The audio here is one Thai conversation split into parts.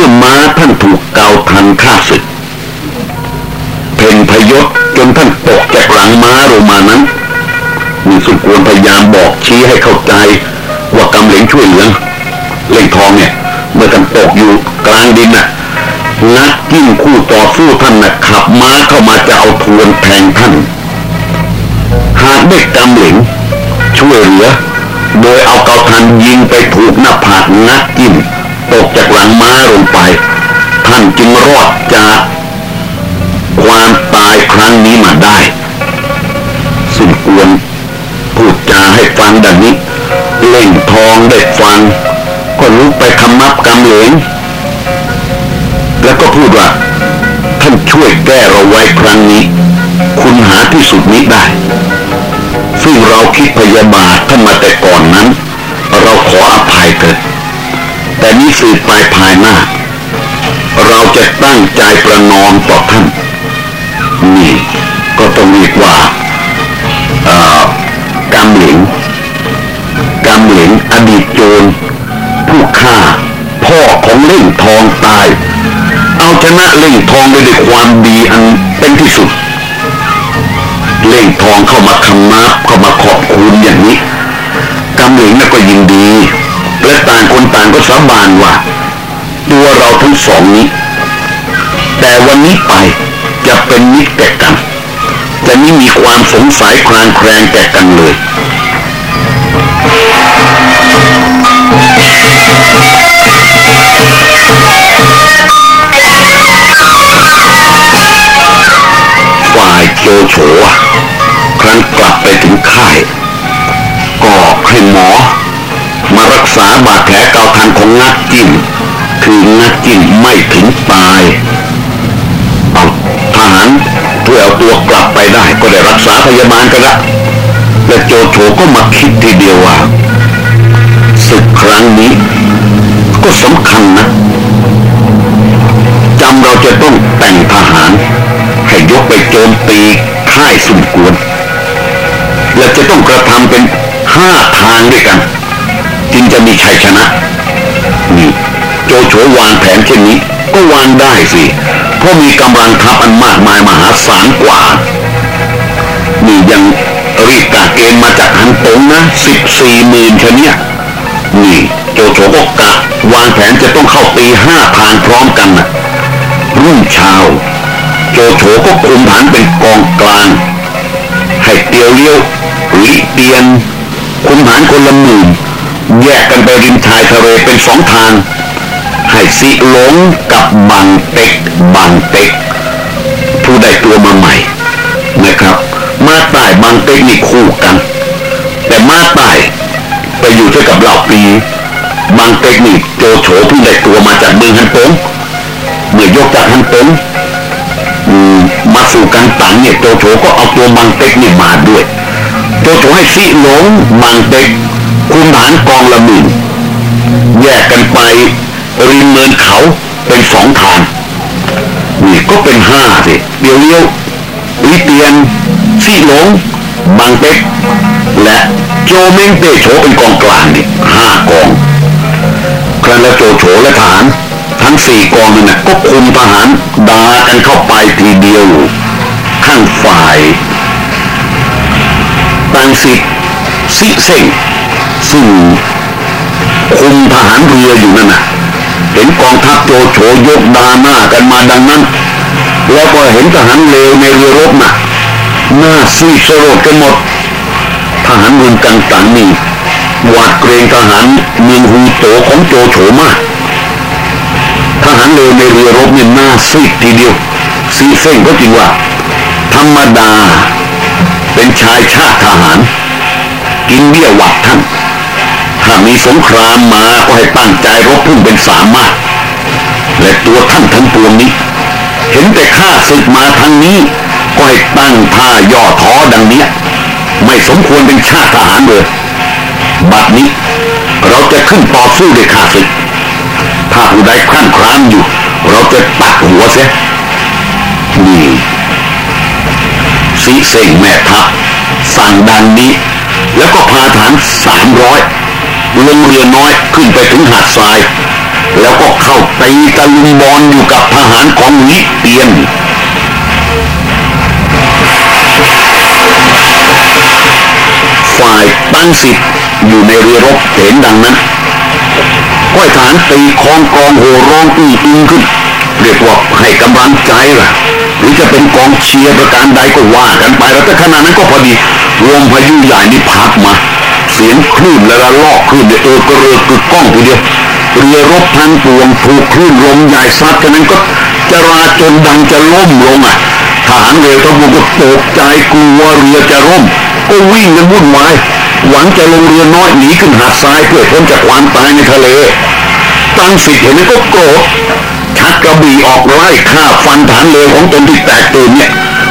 มื่อม้าท่านถูกเกาทันฆ่าศึก เพ่นพยศจนท่านตกจากหลังม้าลงมานั้น มีสุกวนพยายามบอกชี้ให้เข้าใจว่ากำเหลงช่วยเหลืองเล่งทองเนี่ย เมื่อท่านตกอยู่กลางดินน่ะนักกิ้งคู่ต่อสู้ท่านน่ะขับม้าเข้ามาจะเอาทวนแทงท่าน หากได้กำเหลงช่วยเหลือ โดยเอาเกาทันยิงไปถูกหน้าผากนักกิ้ง ตกจากหลังม้าลงไป ท่านจึงรอดจากความตายครั้งนี้มาได้สุนกวนพูดจาให้ฟังดังนี้ เล่งทองได้ฟัง ก็ลุกไปคำนับกำเหลงแล้วก็พูดว่า ท่านช่วยแก้เราไว้ครั้งนี้ คุณหาที่สุดนี้ได้ซึ่งเราคิดพยาบาทท่านมาแต่ก่อนนั้น เราขออภัยเถิด แต่นี้สืบไปภายหน้า เราจะตั้งใจประนอมต่อท่าน นี่ก็ต้องเรียกว่ากำเหลิงกำเหลิงอดีตโจรผู้ฆ่า พ่อของเล่งทองตาย เอาชนะเล่งทองได้ด้วยความดีอันเป็นที่สุด เล่งทองเข้ามาคำนับเข้ามาขอบคุณอย่างนี้กำเหลิงน่ะก็ยินดี และต่างคนต่างก็สาบานว่า ตัวเราทั้งสองนี้ แต่วันนี้ไปจะเป็นมิตรแก่กันจะไม่มีความสงสัยคลางแคลงแก่กันเลยฝ่ายโจโฉครั้นกลับไปถึงค่าย ก็ให้หมอ มารักษาบาดแผลเกาทันของนักจิ้มคือนักจิ้มไม่ถึงตายเอาทหารเพื่เอาตัวกลับไปได้ ก็ได้รักษาพยาบาลกันละและโจโฉก็มาคิดทีเดียวว่าศึกครั้งนี้ ก็สำคัญนะจำเราจะต้องแต่งทหาร ให้ยกไปโจมตีค่ายสุนกวนและจะต้องกระทำเป็นห้าทางด้วยกัน จึงจะมีชัยชนะนี่โจโฉวางแผนเช่นนี้ ก็วางได้สิ เพราะมีกำลังทัพอันมากมายมหาศาลกว่า นี่ยังรีบกาเกณฑ์มาจากฮันตงนะสิบสี่หมื่นชนิดนี่โจโฉก็กะวางแผนจะต้องเข้าตีห้าทางพร้อมกันนะรุ่งเช้าโจโฉก็คุมฐานเป็นกองกลาง ให้เตียวเลี้ยวลิเตียนคุมฐานคนละหมื่น แยกกันไปริมชายทะเลเป็นสองทางให้สิหลงกับบางเต็กบางเต็ก ผู้ได้ตัวมาใหม่นะครับ มาใต้บางเต็กนี่คู่กัน แต่มาใต้ไปอยู่ด้วยกับเหล่าปีบางเต็กนี่โจโฉเพิ่งได้ตัวมาจากเมืองฮันตงเมื่อยกจากฮันตงมมาสู่กันตังเนี่ยโจโฉก็เอาตัวบางเต็กนี่มาด้วย โจโฉให้สิหลงบางเต็ก คุมฐานกองละหมื่นแยกกันไปริมเนินเขาเป็นสองทางนี่ก็เป็นห้าสิเดียวเลี้ยวลิเตียนสิหลงบางเต็กและโจเม้งเตโฉเป็นกองกลางนี่ห้ากองครั้นแล้วโจโฉและทหารทั้งสี่กองนั่นนะก็คุมทหารดากันเข้าไปทีเดียว ข้างฝ่ายตังสิทธิเซ็ง ซึ่งคุมทหารเรืออยู่นั่นน่ะเห็นกองทัพโจโฉยกดาหน้ากันมาดังนั้น แล้วก็เห็นทหารเลวในเรือรบน่ะหน้าซีดสลดกันหมด ทหารเมืองกังตังนี่หวาดเกรงทหารเมืองฮูโตของโจโฉมากทหารเรือในเรือรบเนี่ยหน้าซีดทีเดียวซีเส้งก็จริงว่า ธรรมดา เป็นชายชาติทหาร กินเบี้ยหวัดท่าน ถ้ามีสงครามมาก็ให้ตั้งใจรบพุ่งเป็นสามารถ และตัวท่านทั้งปวงนี้ เห็นแต่ข้าศึกมาทางนี้ ก็ให้ตั้งท่าย่อท้อดังเนี้ย ไม่สมควรเป็นชาติทหารเลยบัดนี้เราจะขึ้นต่อสู้ด้วยข้าศึก ถ้าผู้ใดคลั่นครามอยู่ เราจะตัดหัวเสียนี่สีเสงแม่ทัพสั่งดังนี้ แล้วก็พาฐานสามร้อย ลงเรือน้อยขึ้นไปถึงหาดทราย แล้วก็เข้าตีตะลุมบอลอยู่กับทหารของลิเตียนฝ่ายตั้งสิทธิ์อยู่ในเรือรบเห็นดังนั้นก้อยฐานตีคองกองโห่ร้องอื้ออึงขึ้น เรียกว่าให้กำลังใจล่ะ หรือจะเป็นกองเชียร์ประการใดก็ว่ากันไปแล้วแต่ขณะนั้นก็พอดีลมพายุใหญ่นี่พัดมา สียงคลื่นและละลอกคลื่นเนี่ยเออกระเรือกึกก้องทีเดียวเรือรบทั้งปวงถูกคลื่นลมใหญ่ซัดฉะนั้นก็จะราจนดังจะล่มลงอะทหารเรือทั้งปวงก็ตกใจกลัวเรือจะล่ม ก็วิ่งกันวุ่นวายหวังจะลงเรือน้อยหนีขึ้นหาดทรายเพื่อพ้นจากความตายในทะเลตั้งสิทธิ์เห็นแล้ก็โกรธชักกระบี่ออกไล่ฆ่าฟันฐานเรือของตนที่แตกตื่นเนี่ย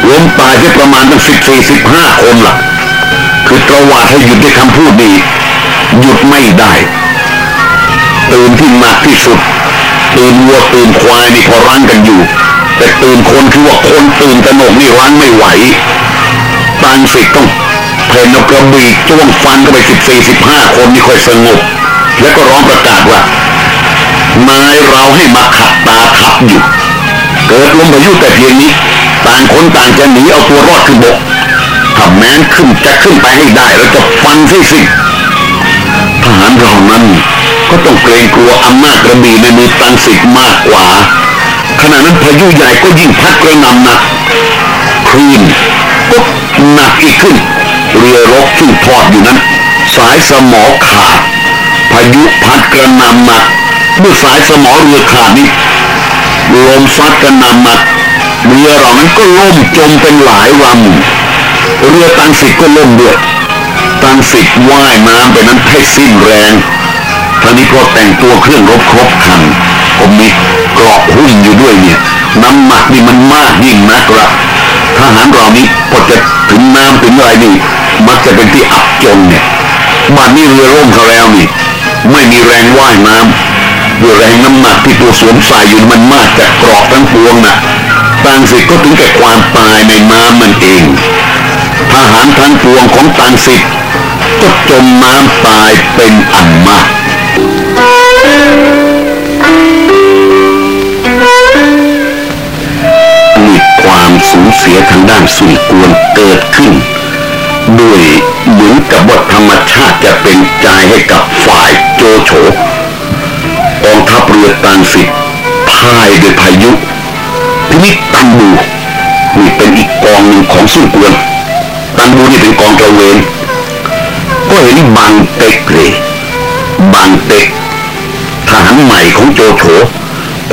ล้มตายไปประมาณตั้งสิบสี่สิบห้าคนล่ะ ตระวาดให้หยุดด้วยคำพูดนี้หยุดไม่ได้ ตื่นที่หนักที่สุด ตื่นวัวตื่นควายนี่พอรั้งกันอยู่ แต่ตื่นคนคือว่าคนตื่นตระหนกนี่รั้งไม่ไหวตังสิทธิ์ต้องเพนอกระบี่จ้วงฟันเข้าไปสิบสี่สิบห้าคนนี่ค่อยสงบ แล้วก็ร้องประกาศว่านายเราให้มาขัดตาทับอยู่ เกิดลมพายุแต่เพียงนี้ ต่างคนต่างจะหนีเอาตัวรอดขึ้นบก ถ้าแม้นขึ้นจะขึ้นไปให้ได้เราจะฟันที่สิทหารเรานั้นก็ต้องเกรงกลัวอำนาจกระบี่ในมือตังสิทธิ์มากกว่าขณะนั้นพายุใหญ่ก็ยิ่งพัดกระนำหนักคลื่นก็หนักอีกขึ้น เรือรบซึ่งทอดอยู่นั้น สายสมอขาดพายุพัดกระนำหนักเมื่อสายสมอเรือขาดนี่ลมซัดกระนำหนักเรือเรานั้นก็ล่มจมเป็นหลายลำ เรือตังสิทธิ์ก็ล่มด้วยตังสิทธิ์ว่ายน้ำไปนั้นให้สิ้นแรงท่านี้พอแต่งตัวเครื่องรบครบคันผมมีเกราะหุ้มอยู่ด้วยเนี่ยน้ำหนักนี่มันมากยิ่งนักละทหารเรานี้พอจะถึงน้ำถึงอะไรนี่มักจะเป็นที่อับจนเนี่ยบ้านนี้เรือร่มเขาแล้วนี่ ไม่มีแรงว่ายน้ำด้วยแรงน้ำหนักที่ตัวสวมใส่อยู่มันมากจากกรอบทั้งปวงน่ะตังสิก็ถึงแก่ความตายในน้ำมันเอง ทหารทั้งปวงของตังสิทธ์ก็จมน้ำตายเป็นอันมากมีความสูญเสียทางด้านสุนกวนเกิดขึ้น ด้วยเหมือนกับว่าธรรมชาติจะเป็นใจให้กับฝ่ายโจโฉกองทัพเรือตังสิทธ์พ่ายด้วยพายุทีนี้ตันบูนี่เป็นอีกกองหนึ่งของสุนกวน ตันบูนี่เป็นกองตระเวนก็เห็นบางเต็กเลยบางเต็กทหารใหม่ของโจโฉ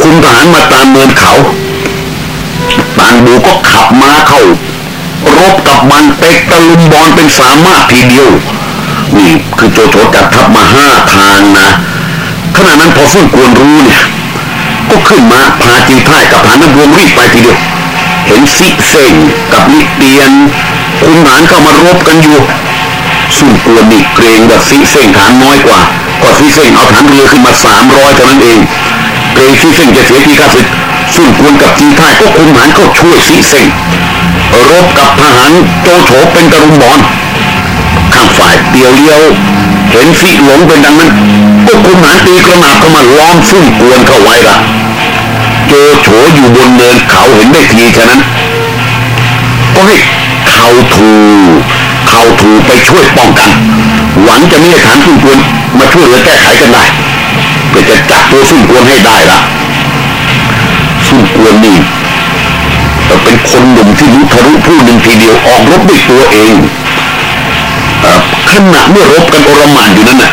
คุมทหารมาตามเมืองเขาบางบูก็ขับม้าเข้ารบกับบันเต็กตะลุมบอลเป็นสามารถทีเดียวนี่คือโจโฉจัดทัพมาห้าทางนะขณะนั้นพอฟุ่นกวนรู้เนี่ยก็ขึ้นมาพาจีท่ายกับฐานน้ำรวงรีบไปทีเดียว เห็นซิเซงกับลิเตียนคุณหานเข้ามารบกันอยู่สุ่นกวนนี่เกรงกับซิเซงฐานน้อยกว่าก็ซิเซงเอาฐานเรือขึ้นมาสามร้อยเท่านั้นเองเกรงซิเซงจะเสียทีข้าศึกสุ่นกวนกับจีท่ายก็คุมหานเข้าช่วยซิเซงรบกับทหารโจโฉเป็นตะลุมบอลข้างฝ่ายเตียวเลี้ยว เห็นสิหลงเป็นดังนั้นก็คุมหารตีกระหนาบเข้ามาล้อมซุ่มกวนเข้าไว้ละ โจโฉอยู่บนเนินเขาเห็นได้ทีฉะนั้น ก็ให้เขาถูเขาถูไปช่วยป้องกัน หวังจะมีฐานซุ่มกวนมาช่วยเหลือแก้ไขกันได้เพื่อจะจับตัวซุ่มกวนให้ได้ละซุ่มกวนนี่แต่เป็นคนหนุ่มที่รู้ทะลุผู้หนึ่งทีเดียวออกรบด้วยตัวเองอขณะเมื่อรบกันโอรมานอยู่นั้นน่ะ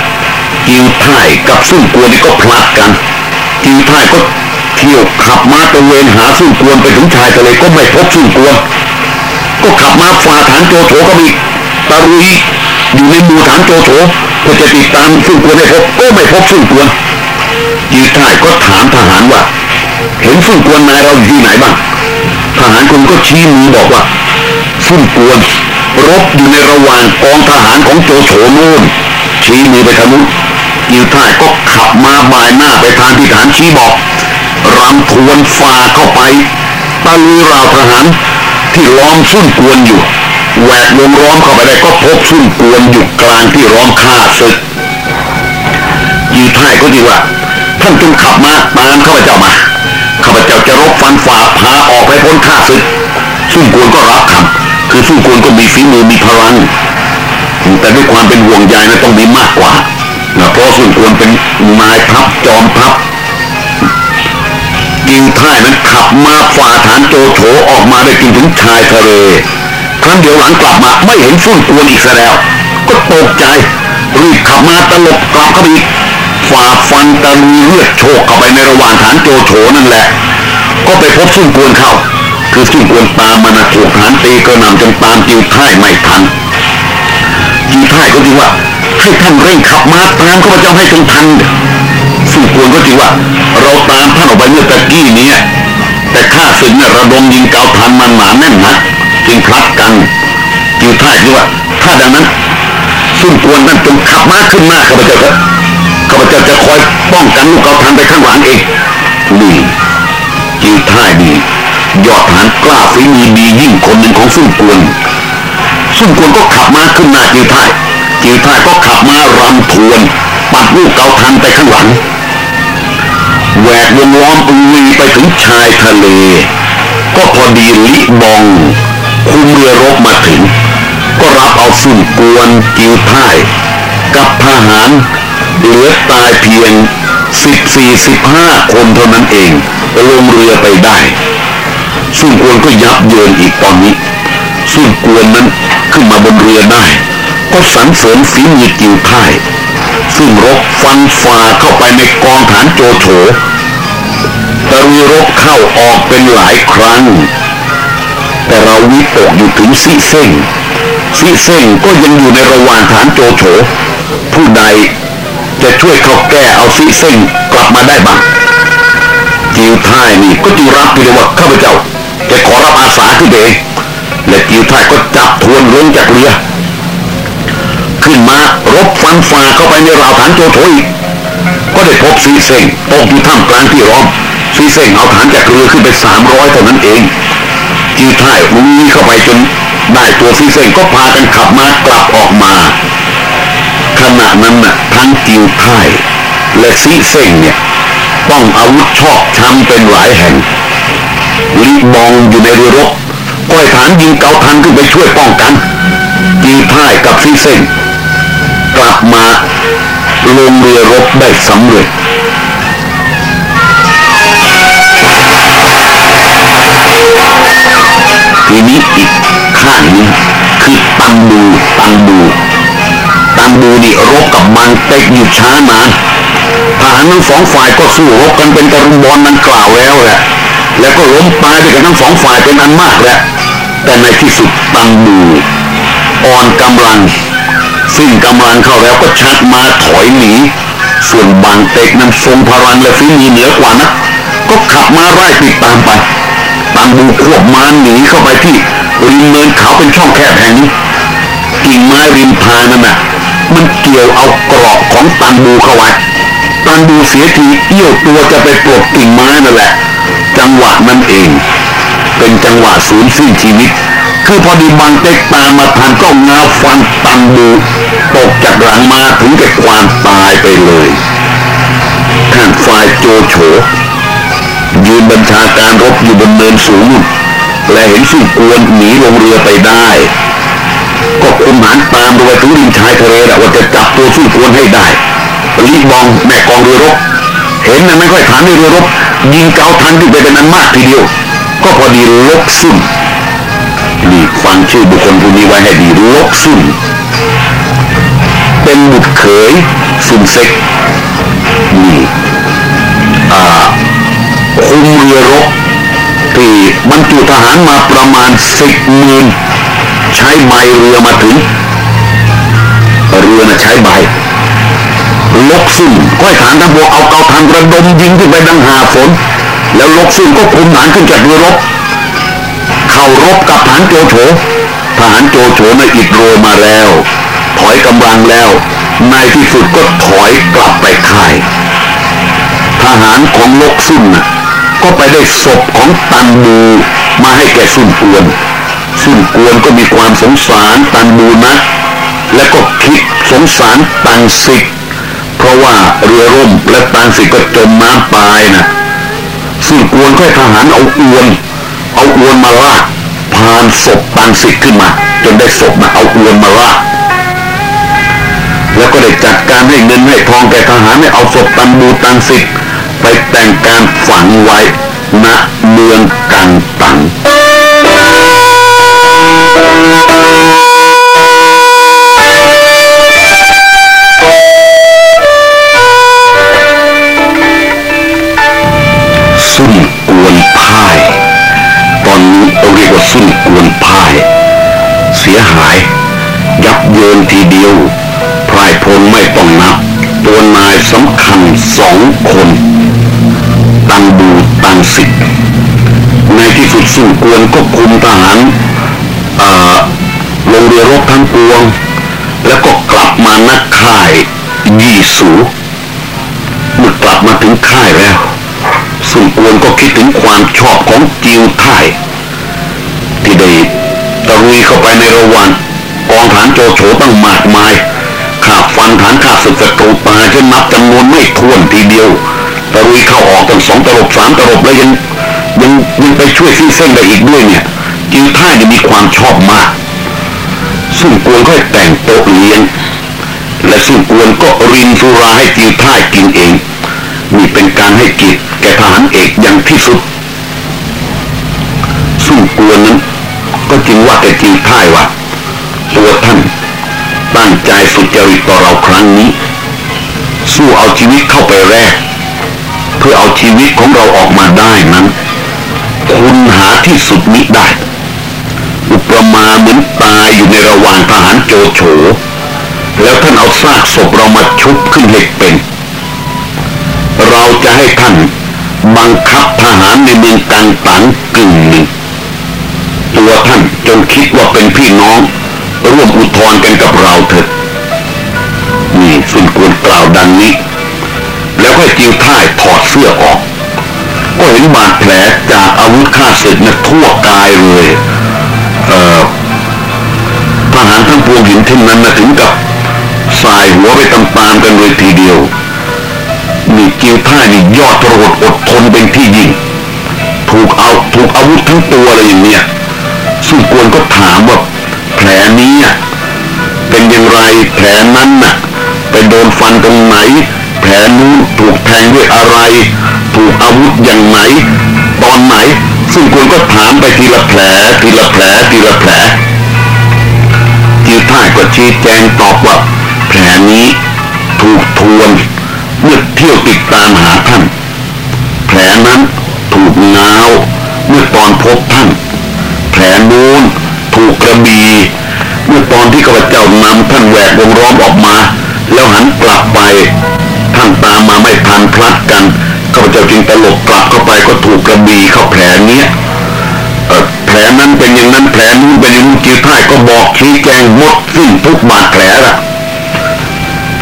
กิวท่ายกับซุ่มกวนนี่ก็พลัดกันกิวท่ายก็ เที่ยวขับมาตะเวนหาซุ่มกวนไปถึงชายทะเลก็ไม่พบซุ่มกวน ก็ขับมาฝ่าฐานโจโฉก็มีตะรุยอยู่ในหมู่ฐานโจโฉเพื่อจะติดตามซุ่มกวนให้พบก็ไม่พบซุ่มกวนกิวท่ายก็ถามทหารว่า เห็นซุ่มกวนนายเราอยู่ที่ไหนบ้างทหารคนก็ชี้มือบอกว่าซุ่มกวนรบอยู่ในระหว่างกองทหารของโจโฉนู่นชี้มือไปทางนู้นกิวท่ายก็ขับมาบ่ายหน้าไปทางที่ฐานชี้บอก รำทวนฝ่าเข้าไปตะลุยราวทหารที่ล้อมซุ่มกวนอยู่แหวกวงล้อมเข้าไปได้ก็พบซุ่มกวนอยู่กลางที่ล้อมฆ่าศึกยีท่ายก็ดีว่า ท่านจงขับมาตามข้าพเจ้ามาข้าพเจ้าจะรบฟันฝ่าพาออกไปพ้นข้าศึกซึ่งกวนก็รับคำคือซึ่งกวนก็มีฝีมือมีพลังแต่ด้วยความเป็นห่วงใยนะต้องมีมากกว่านะเพราะซึ่งกวนเป็นนายทัพจอมทัพ กิงท่ายนั้นขับมาฝ่าฐานโจโฉออกมาได้กินถึงชายทะเลครั้งเดียวหลังกลับมาไม่เห็นฟุ้นกวนอีกแล้ว ก็ตกใจรีบขับมาตลบกลับเข้าไปอีกฝ่าฟันตะลุยเลือดโชกเข้าไปในระหว่างฐานโจโฉนั่นแหละ ก็ไปพบซุ่นกวนเข้า คือซุ่นกวนตามมานะถูกฐานตีกระหน่ำจนตามจิวท่ายไม่ทันจิวท่ายก็จริงว่าให้ท่านเร่งขับมาตามข้าพเจ้าให้จนทัน ซุ่นกวนก็จริงว่า เราตามท่านออกไปเมื่อตะกี้นี้ แต่ข้าศึกเนี่ยระดมยิงเกาทันมันหนาแน่นนะจึงพลัดกันจิวท่ายคือว่าถ้าดังนั้นซุ่นกวนนั่นจงขับม้าขึ้นหน้าข้าพเจ้าเถอะข้าพเจ้าจะคอยป้องกันลูกเกาทันไปข้างหลังเองนี่จิวท่าดียอดฐานกล้าฝีมือดียิ่งคนหนึ่งของซุ่นกวนซุ่นกวนก็ขับม้าขึ้นหน้าจิวท่ายจิวท่ายก็ขับม้ารำทวนปัดลูกเกาทันไปข้างหลัง แหวกวงล้อมอุยไปถึงชายทะเล ก็พอดีลิบอง คุมเรือรบมาถึง ก็รับเอาสุ่นกวนกิวท่ายกับทหารเหลือตายเพียงสิบสี่สิบห้าคนเท่านั้นเองลงเรือไปได้สุ่นกวนก็ยับเยินอีกตอนนี้สุ่นกวนนั้นขึ้นมาบนเรือได้ ก็สรรเสริญฝีมือกิวท่าย ซึ่งรบฟันฝ่าเข้าไปในกองฐานโจโฉตะลุรบเข้าออกเป็นหลายครั้ง แต่เราวิตกอยู่ถึงซิเซ่งซิเซ่งก็ยังอยู่ในระหว่างฐานโจโฉผู้ใดจะช่วยเขาแก้เอาซิเซ่งกลับมาได้บ้างจิวท่ายนี่ก็จึงรับไปเลยว่าข้าพเจ้าจะขอรับอาสาขึ้นเองและจิวท่ายก็จับทวนลงจากเรือ ขึ้นมารบฟันฝ่าเข้าไปในราวฐานโจโฉอีกก็ได้พบซีเซงตกอยู่ท่ามกลางที่ร้อมซีเซงเอาฐานจากเรือขึ้นไปสามร้อยเท่านั้นเองจิวท่ายลุยเข้าไปจนได้ตัวซีเซงก็พากันขับมากลับออกมา ขณะนั้นน่ะทั้งจิวท่ายและซีเซงเนี่ยต้องอาวุธชอบช้ำเป็นหลายแห่งลิบองอยู่ในเรือรบก็ให้ฐานยิงเกาทันขึ้นไปช่วยป้องกันจีพ่ายกับซีเซง กลับมาลงเรือรบได้สำเร็จทีนี้อีกข้างนึงคือตังบูตังบูตังบูนี่รบกับมันเต็กอยู่ช้านานทหารทั้งสองฝ่ายก็สู้รบกันเป็นตะลุมบอลนั้นกล่าวแล้วแหละแล้วก็ล้มตายไปกันทั้งสองฝ่ายเป็นอันมากแหละแต่ในที่สุดตังบูอ่อนกำลัง สิ้นกำลังเข้าแล้วก็ชักมาถอยหนี ส่วนบางเต็กนั้นทรงพลังและฝีมือเหนือกว่านะก็ขับมาไล่ติดตามไปตังบูควบม้าหนีเข้าไปที่ริมเนินเขาเป็นช่องแคบแห่งนี้กิ่งไม้ริมทางนั่นน่ะมันเกี่ยวเอากรอบของตังบูเข้าไว้ตังบูเสียทีเอี้ยวตัวจะไปปลดกิ่งไม้นั่นแหละ จังหวะนั้นเอง เป็นจังหวะสูญสิ้นชีวิต คือพอดีบางเต็กตามมาทันก็งาฟันตังบูตกจากหลังมาถึงแก่ความตายไปเลยท่านฝ่ายโจโฉยืนบัญชาการรบอยู่บนเนินสูง และเห็นสุกวนหนีลงเรือไปได้ ก็คุมหานตามไปถึงริมชายทะเลแหละว่าจะจับตัวสุกวนให้ได้ลีบองแม่กองเรือรบเห็นนะไม่ค่อยฐานในเรือรบยิงเกาทันที่ไปเป็นอันมากทีเดียว ก็พอดีลบ ซุ่มนี่ฟังชื่อบุคคลผู้นี้ไว้ให้ดีลบซุ่มเป็นบุตรเขยซุ่มเซ็กนี่อ่าคุมเรือรบที่บรรจุทหารมาประมาณสิบหมื่นใช้ใบเรือมาถึง เรือนะใช้ใบลกซุ่มก้อยฐานทั้งบกเอาเกาทันระดมยิงขึ้นไปดังหาฝน แล้วลกซุ่มก็คุมฐานขึ้นจากเรือรบ เข้ารบกับฐานโจโฉทหารโจโฉในอิดโรยมาแล้ว ถอยกำลังแล้ว ในที่สุดก็ถอยกลับไปค่าย ทหารของลกซุ่นน่ะก็ไปได้ศพของตันบูมาให้แก่ซุ่นกวนซุ่นกวนก็มีความสงสารตันบูนะและก็คิดสงสารตังสิก เพราะว่าเรือร่มและตังสิกก็จมน้ำตายนะซึ่งกวนก็ให้ทหารเอาอวน เอาอวนมาลากพานศพตังสิขึ้นมา จนได้ศพมาเอาอวนมาลากแล้วก็ได้จัดการให้เงินให้ทองแก่ทหารให้เอาศพตันบูตังสิไปแต่งการฝังไว้ณเมืองกังตัง องคนตังบูตังสิทธ์ในที่สุดสุนกวนก็คุมทหารลงเรือรบทั้งปวง แล้วก็กลับมานักค่ายยี่สูเมื่อกลับมาถึงค่ายแล้วสุนกวนก็คิดถึงความชอบของจิวไทยที่ได้ตะลุยเข้าไปในระหว่างกองฐานโจโฉตั้งมากมาย ขาบฟันฐานข้าศึกศัตรูตายจนนับจำนวนไม่ถ้วนทีเดียวตะลุยเข้าออกตั้งสองตลบสามตลบแล้วยังยังยังไปช่วยซีเส้นได้อีกด้วยเนี่ยจิวไทยเนี่ยมีความชอบมากสุนกวนก็แต่งโต๊ะเลี้ยงและสุนกวนก็รินสุราให้จิวไทยกินเองนี่เป็นการให้กียรติแก่ทหารเอกอย่างที่สุดสุ่มกวนนั้นก็จริงว่าแต่จริงท่ายว่าตัวท่าน ตั้งใจสุจริตต่อเราครั้งนี้ สู้เอาชีวิตเข้าไปแรกเพื่อเอาชีวิตของเราออกมาได้นั้น คุณหาที่สุดมิได้ อุปมาเหมือนตายอยู่ในระหว่างทหารโจโฉแล้วท่านเอาซากศพเรามาชุบขึ้นให้เป็น เราจะให้ท่านบังคับทหารในเมืองกังตังกึ่งหนึ่งตัวท่านจงคิดว่าเป็นพี่น้อง ร่วมอุทธรณ์กันกับเราเถิดนี่สุนกวนกล่าวดังนี้ แล้วก็จิวท่ายถอดเสื้อออก ก็เห็นบาดแผลจากอาวุธฆ่าศึกนะทั่วกายเลยเอ่อทหารทั้งปวงเห็นเช่นนั้นนะถึงกับสายหัวไปตามๆกันเลยทีเดียวนี่จิวท่านี่ยอดประหดอดทนเป็นที่ยิ่ง ถูกเอาถูกอาวุธทั้งตัวอะไรอย่างเนี้ยสุกวนก็ถามว่าแผล นี้เป็นอย่างไรแผลนั้นน่ะไปโดนฟันตรงไหน แผลนู้นถูกแทงด้วยอะไร ถูกอาวุธอย่างไหน ตอนไหน ซึ่งควรก็ถามไปทีละแผล ทีละแผลทีละแผลจิวท่ายก็ชี้แจงตอบว่า แผลนี้ถูกทวนเมื่อเที่ยวติดตามหาท่าน แผลนั้นถูกงาวเมื่อตอนพบท่าน แผลนู้นถูกกระบี่ มื่อตอนที่ข้าพเจ้านำท่านแหวกวงล้อมออกมา แล้วหันกลับไป ท่านตามมาไม่ทันพลัดกันข้าพเจ้าจึงตลบกลับเข้าไปก็ถูกกระบี่เข้าแผลเนี้ยแผลนั้นเป็นอย่างนั้นแผลนู้นเป็นอย่างนู้นจิวท่ายก็บอกชี้แจงหมดสิ้นทุกบาดแผลละ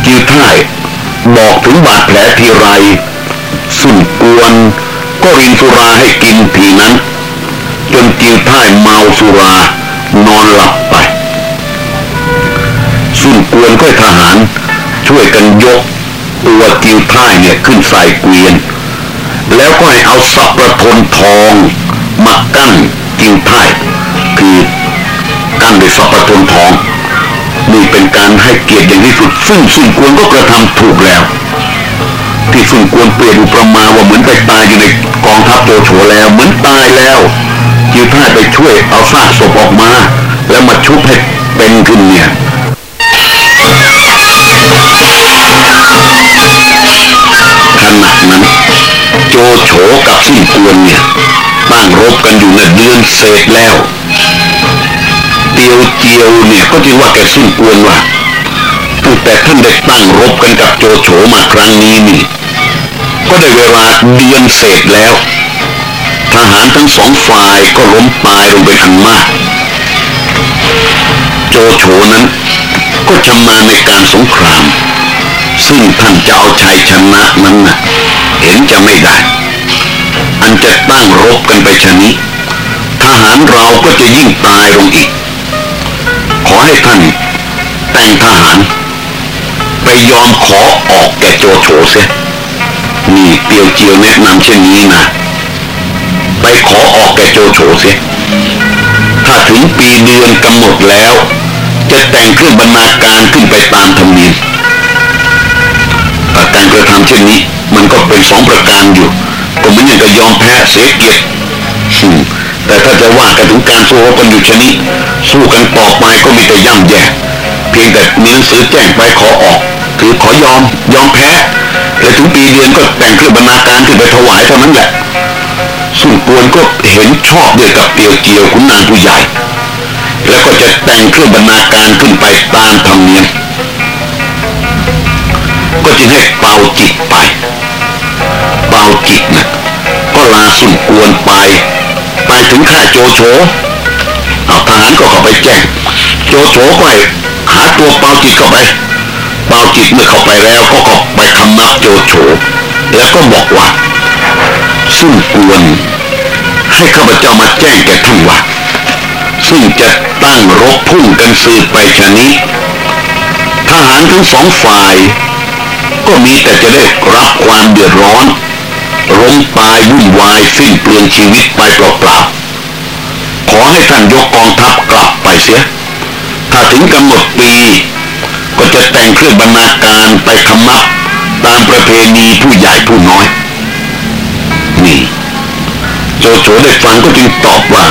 จิวท่ายบอกถึงบาดแผลทีไรสุ่มกวน ก็รินสุราให้กินทีนั้น จนจิวท่ายเมาสุรานอนหลับ ไปสุ่มกวนก็ให้ทหาร ช่วยกันยก ตัวจิวท่ายเนี่ยขึ้นใส่เกวียน แล้วก็ให้เอาสับประทนทองมากั้นจิวท่ายคือกั้นด้วยสับประทนทองนี่เป็นการให้เกียรติอย่างที่สุด ซึ่งสุ่มกวนก็กระทำถูกแล้ว ที่สุ่มกวนเปลี่ยนอุปมาว่าเหมือนไปตายอยู่ในกองทัพโจโฉแล้ว เหมือนตายแล้วจิวท่ายไปช่วยเอาซากศพออกมา แล้วมาชุบให้เป็นขึ้นเนี่ย นั้น โจโฉกับสุ่มกวนเนี่ยตั้งรบกันอยู่ในเดือนเศษแล้วเตียวเจียวเนี่ยก็จึงว่าแกสุ่มกวนว่าตั้งแต่ท่านได้ตั้งรบกันกับโจโฉมาครั้งนี้นี่ก็ได้เวลาเดือนเศษแล้ว ทหารทั้งสองฝ่ายก็ล้มตายลงเป็นอันมาก โจโฉนั้นก็ชำนาญในการสงคราม ซึ่งท่านจะเอาชัยชนะนั้นนะเห็นจะไม่ได้ อันจะตั้งรบกันไปชนี้ทหารเราก็จะยิ่งตายลงอีก ขอให้ท่านแต่งทหาร ไปยอมขอออกแก่โจโฉเสียนี่เปียวเจียวแนะนำเช่นนี้นะไปขอออกแก่โจโฉเสียถ้าถึงปีเดือนกำหนดแล้ว จะแต่งเครื่องบรรณาการขึ้นไปตามธรรมเนียม การกระทำเช่นนี้ มันก็เป็นสองประการอยู่ ก็เหมือนย่างกับยอมแพ้เสียเกียรติแต่ถ้าจะว่ากันถึงการสู้รบกันอยู่ชนิดสู้กันต่อไปก็มีแต่ย่ำแย่เพียงแต่มีหนังสือแจ้งไปขอออกคือขอยอมยอมแพ้และถึงปีเดือนก็แต่งเครื่องบรรณาการขึ้นไปถวายเท่านั้นแหละสุนกวนก็เห็นชอบด้วยกับเตียวเจียวขุนนางผู้ใหญ่ แล้วก็จะแต่งเครื่องบรรณาการขึ้นไปตามธรรมเนียม ก็จึงให้เป่าจิตไปเป่าจิตนะก็ลาสุนกวนไป ไปถึงข้าโจโฉเอาทหารก็เข้าไปแจ้งโจโฉก็ให้หาตัวเป่าจิตเข้าไปเป่าจิตเมื่อเข้าไปแล้วก็ก็ไปคำนับโจโฉแล้วก็บอกว่าสุนกวนให้ข้าพเจ้ามาแจ้งแก่ท่านว่าซึ่งจะตั้งรบพุ่งกันสืบไปชะนี้ทหารทั้งสองฝ่าย ก็มีแต่จะได้รับความเดือดร้อนร้มตายวุ่นวายสิ้นเปลืองชีวิตไปเปล่าๆขอให้ท่านยกกองทัพกลับไปเสีย ถ้าถึงกำหนดปี ก็จะแต่งเครื่องบรรณาการไปคำนับตามประเพณีผู้ใหญ่ผู้น้อย นี่โจโฉได้ฟังก็จึงตอบว่า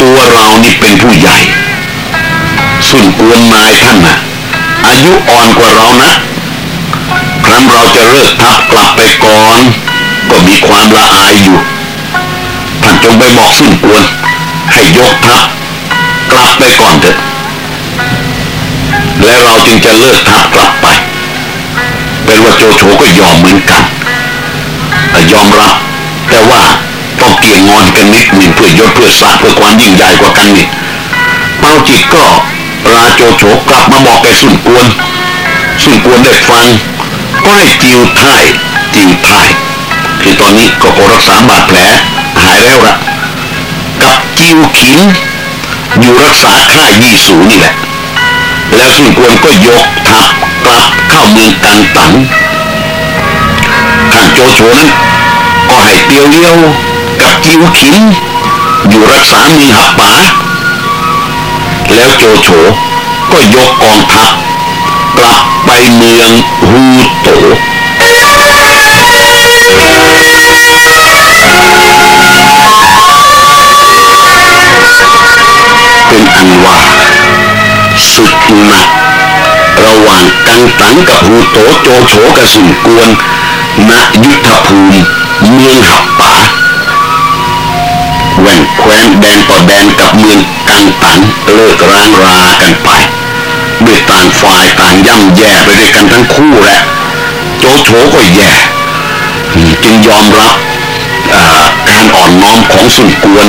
ตัวเรานี่เป็นผู้ใหญ่ส่วนกวนนายท่านน่ะ อายุอ่อนกว่าเรานะ ครั้นเราจะเลิกทัพกลับไปก่อน ก็มีความละอายอยู่ท่านจงไปบอกสุ่นกวนให้ยกทัพกลับไปก่อนเถอะและเราจึงจะเลิกทัพกลับไป เป็นว่าโจโฉก็ยอมเหมือนกันยอมรับ แต่ว่าต้องเกี่ยงงอนกันนิดหนึ่งเพื่อยศเพื่อศักดิ์เพื่อความยิ่งใหญ่กว่ากันนี่เปาจิตก็ ราโจโฉกลับมาบอกแกสุนกวน สุนกวนได้ฟัง ก็ให้จิวไทยจิวไทยคือตอนนี้ก็พอรักษาบาดแผลหายแล้วละกับจิวขิน อยู่รักษาค่ายยี่สูนี่แหละ แล้วสุนกวนก็ยกทัพกลับเข้าเมืองกังตังท่านโจโฉนั้นก็ให้เตียวเลี้ยวกับจิวขิน อยู่รักษาเมืองหับป่า แล้วโจโฉก็ยกกองทัพกลับไปเมืองฮูโตเป็นอันว่าศึกหนักระหว่างกังตังกับฮูโตโจโฉกับสุนกวนณยุทธภูมิเมืองหับป่า แหว่งแคว้นแดนต่อแดนกับเมืองกังตังเลิกร้างรากันไปด้วยต่างฝ่ายต่างย่ำแย่ไปด้วยกันทั้งคู่แหละโจโฉก็แย่จึงยอมรับการอ่อนน้อมของสุนกวน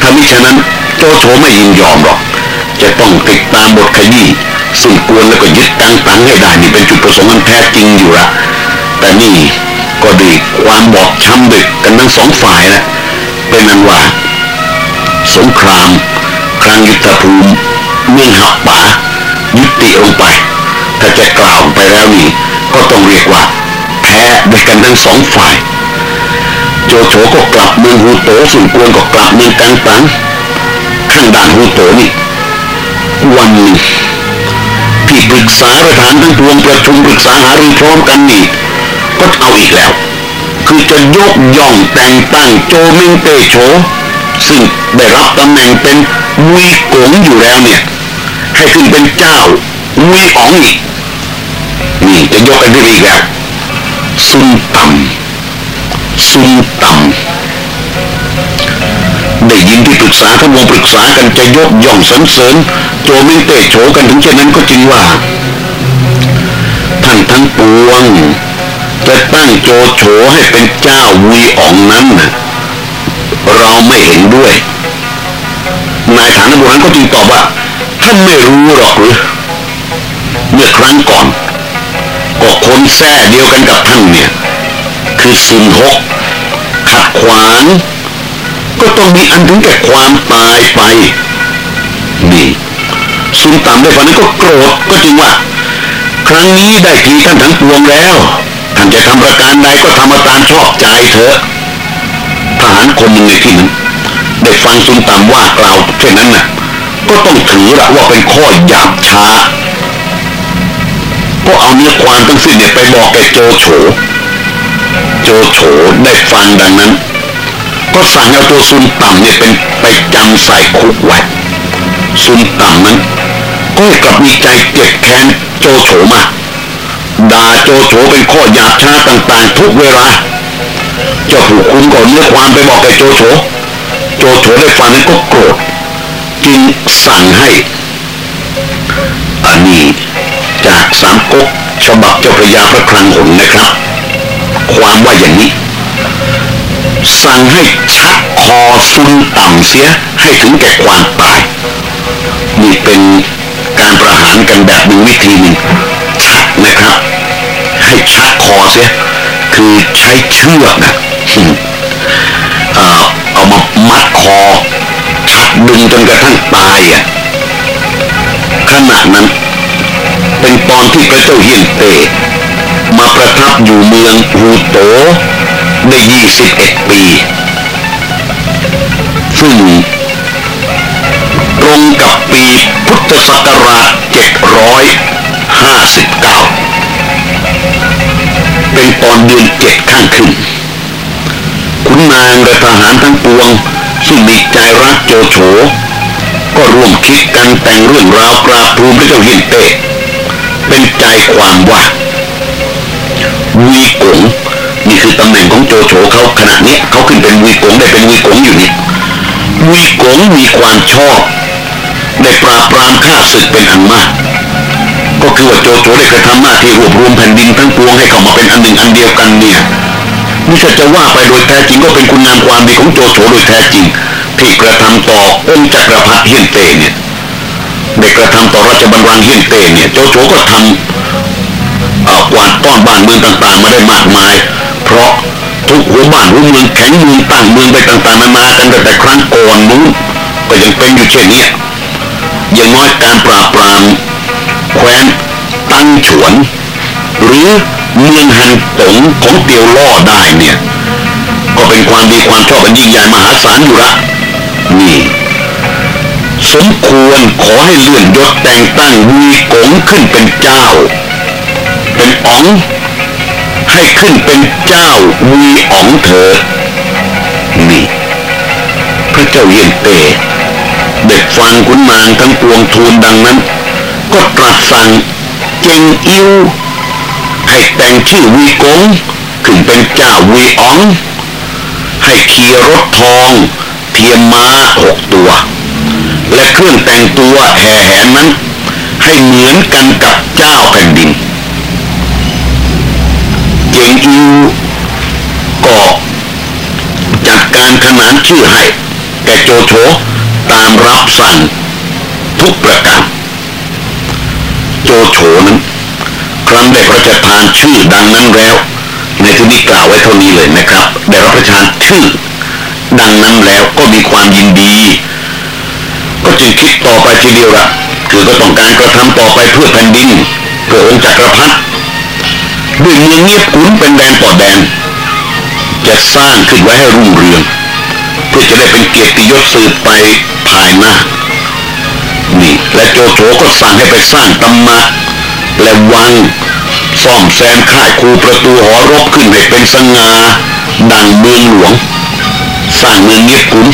ถ้ามิฉะนั้นโจโฉไม่ยินยอมหรอก จะต้องติดตามบทขยี้สุนกวนแล้วก็ยึดกังตังให้ได้นี่เป็นจุดประสงค์อันแท้จริงอยู่ละแต่นี่ก็ดีความบอบช้ำดึกกันทั้งสองฝ่ายนะเป็นนั้นว่า สงคราม ครั้งยุทธภูมิเมืองหับป่ายุติลงไป ถ้าจะกล่าวไปแล้วนี่ก็ต้องเรียกว่า แพ้ด้วยกันทั้งสองฝ่าย โจโฉก็กลับเมืองฮูโตสุนกวนก็กลับเมืองกังตังข้างด่านฮูโตนี่วันหนึ่งที่ปรึกษาประธานทั้งปวงประชุมปรึกษาหารือพร้อมกันนี่ก็เอาอีกแล้ว คือจะยกย่องแต่งตั้งโจเมงเตโฉ ซึ่งได้รับตำแหน่งเป็นวีกงอยู่แล้วเนี่ย ให้ขึ้นเป็นเจ้าวีอ๋องอีกนี่จะยกกันขึ้นอีกแล้วซุนต่ำซุนต่ำได้ยินที่ปรึกษาทั้งวงปรึกษากันจะยกย่องสรรเสริญโจเมงเตโฉกันถึงเช่นนั้นก็จริงว่า ท่านทั้งปวงจะตั้งโจโฉให้เป็นเจ้าวีอ๋องนั้นนะ เราไม่เห็นด้วย นายฐานบุรันก็จึงตอบว่าท่านไม่รู้หรอกหรือเมื่อครั้งก่อนก็คนแท้เดียวกันกับท่านเนี่ย คือซุนฮกขัดขวาง ก็ต้องมีอันถึงแก่ความตายไปนี่ซุนตามได้ฟังนั้นก็โกรธก็จริงว่า ครั้งนี้ได้ทีท่านทั้งปวงแล้วท่านจะทำประการใดก็ทำมาตามชอบใจเถอะ หารคนหนึ่งในที่นั้นได้ฟังซุนตามว่ากล่าวเช่นนั้นน่ะ ก็ต้องถือละว่าเป็นข้อหยาบช้าก็เอาเนื้อความทั้งสิ้นเนี่ยไปบอกแกโจโฉ โจโฉได้ฟังดังนั้น ก็สั่งเอาตัวซุนต่ำเนี่ยเป็นไปจำใส่คุกไว้ซุนต่ำนั้นก็กลับมีใจเจ็บแค้นโจโฉมากด่าโจโฉเป็นข้อหยาบช้าต่างๆ ทุกเวลา เจ้าผู้คุมก็เนื้อความไปบอกแกโจโฉโจโฉได้ฟังนั้นก็โกรธจึงสั่งให้อันนี้จากสามก๊กฉบับเจ้าพระยาพระคลังหนนะครับ ความว่าอย่างนี้ สั่งให้ชักคอซุนต่ำเสียให้ถึงแก่ความตายนี่เป็นการประหารกันแบบหนึ่งวิธีหนึ่งชักนะครับ ให้ชักคอเสีย คือใช้เชือกนะเอ่อเอามามัดคอชักดึงจนกระทั่งตายอะขณะนั้น เป็นตอนที่พระเจ้าเฮียนเต มาประทับอยู่เมืองฮูโตได้21ปี ซึ่งตรงกับปีพุทธศักราช759เป็นตอนเดือนเจ็ดข้างขึ้นขุนนางและทหารทั้งปวงซึ่งมีใจรักโจโฉก็ร่วมคิดกันแต่งเรื่องราวปราบปรูมพระเจ้าเฮียนเต้เป็นใจความว่าวีกงนี่คือตำแหน่งของโจโฉเขาขณะนี้เขาขึ้นเป็นวีกงได้เป็นวีกงอยู่นี่วีกงมีความชอบได้ปราบปรามข้าศึกเป็นอันมาก ก็คือว่าโจโฉได้กระทำหน้าที่รวบรวมแผ่นดินทั้งปวงให้เข้ามาเป็นอันหนึ่งอันเดียวกันเนี่ยนี่ถ้าจะว่าไปโดยแท้จริงก็เป็นคุณงามความดีของโจโฉโดยแท้จริงที่กระทำต่อองค์จักรพรรดิเฮียนเตเนี่ยได้กระทำต่อราชบัลลังก์เฮียนเตเนี่ยโจโฉก็ทำเอากวาดต้อนบ้านเมืองต่างๆ มาได้มากมาย เพราะทุกหัวบ้านหัวเมืองแข็งเมืองตั้งเมืองไปต่างๆนานากันตั้งแต่ครั้งก่อนนู้นก็ยังเป็นอยู่เช่นนี้อย่างน้อยการปราบปราม แคว้น ตั้งฉวน หรือเมืองฮันตงของเตียวล่อได้เนี่ย ก็เป็นความดีความชอบอันยิ่งใหญ่มหาศาลอยู่ละนี่สมควรขอให้เลื่อนยศแต่งตั้งวีกงขึ้นเป็นเจ้า เป็นอ๋องให้ขึ้นเป็นเจ้าวีอ๋องเถิดนี่พระเจ้าเยียนเตเด็กฟังขุนนางทั้งปวงทูลดังนั้น ก็ตรัสสั่งเจงอิวให้แต่งชื่อวีกงขึ้นเป็นเจ้าวีอ๋อง ให้ขี่รถทองเทียมม้าหกตัว และเครื่องแต่งตัวแห่แหนนั้น ให้เหมือนกันกับเจ้าแผ่นดิน เจงอิวก็จัดการขนานชื่อให้ แกโจโฉตามรับสั่งทุกประการ โฉนั้น ครั้งได้พระราชทานชื่อดังนั้นแล้ว ในที่นี้กล่าวไว้เท่านี้เลยนะครับ ได้รับพระราชทานชื่อ ดังนั้นแล้วก็มีความยินดี ก็จึงคิดต่อไปทีเดียวละคือก็ต้องการกระทำต่อไปเพื่อแผ่นดินเพื่อองค์จักรพรรดิด้วยเมืองเงียบขุนเป็นแดนต่อแดน จะสร้างขึ้นไว้ให้รุ่งเรือง เพื่อจะได้เป็นเกียรติยศสืบไปภายหน้า นี่ และโจโฉก็สั่งให้ไปสร้างตำหนักและวังซ่อมแซมค่ายคูประตูหอรบขึ้นให้เป็นสง่าดังเมืองหลวง สร้างเมืองเงียบขุน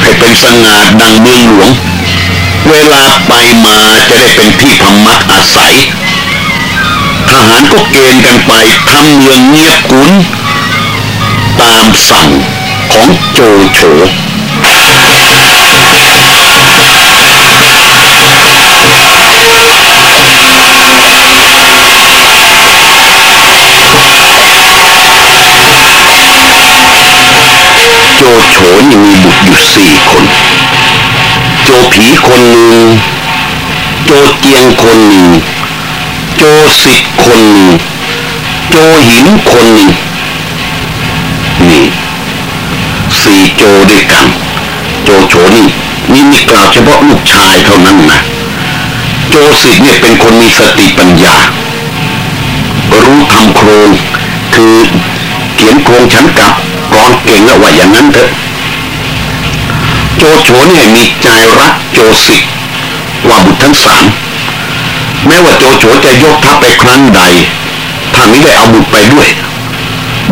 ให้เป็นสง่าดังเมืองหลวง เวลาไปมาจะได้เป็นที่พำมักอาศัย ทหารก็เกณฑ์กันไปทำเมืองเงียบขุน ตามสั่งของโจโฉ โจโฉนี่มีบุตรอยู่สี่คน โจผีคนหนึ่ง โจเจียงคนหนึ่ง โจสิทธ์คนหนึ่ง โจหินคนหนึ่ง นี่สี่โจด้วยกัน โจโฉนี่นี่มีกล่าวเฉพาะลูกชายเท่านั้นนะ โจสิทธ์เนี่ยเป็นคนมีสติปัญญา รู้ทำโครงคือเขียนโครงฉันกับ ร้อนเก่งแล้วว่าอย่างนั้นเถอะโจโฉเนี่ยมีใจรักโจสิทธิ์ว่าบุตรทั้งสามแม้ว่าโจโฉจะยกทัพไปครั้งใดถ้าไม่ได้เอาบุตรไปด้วย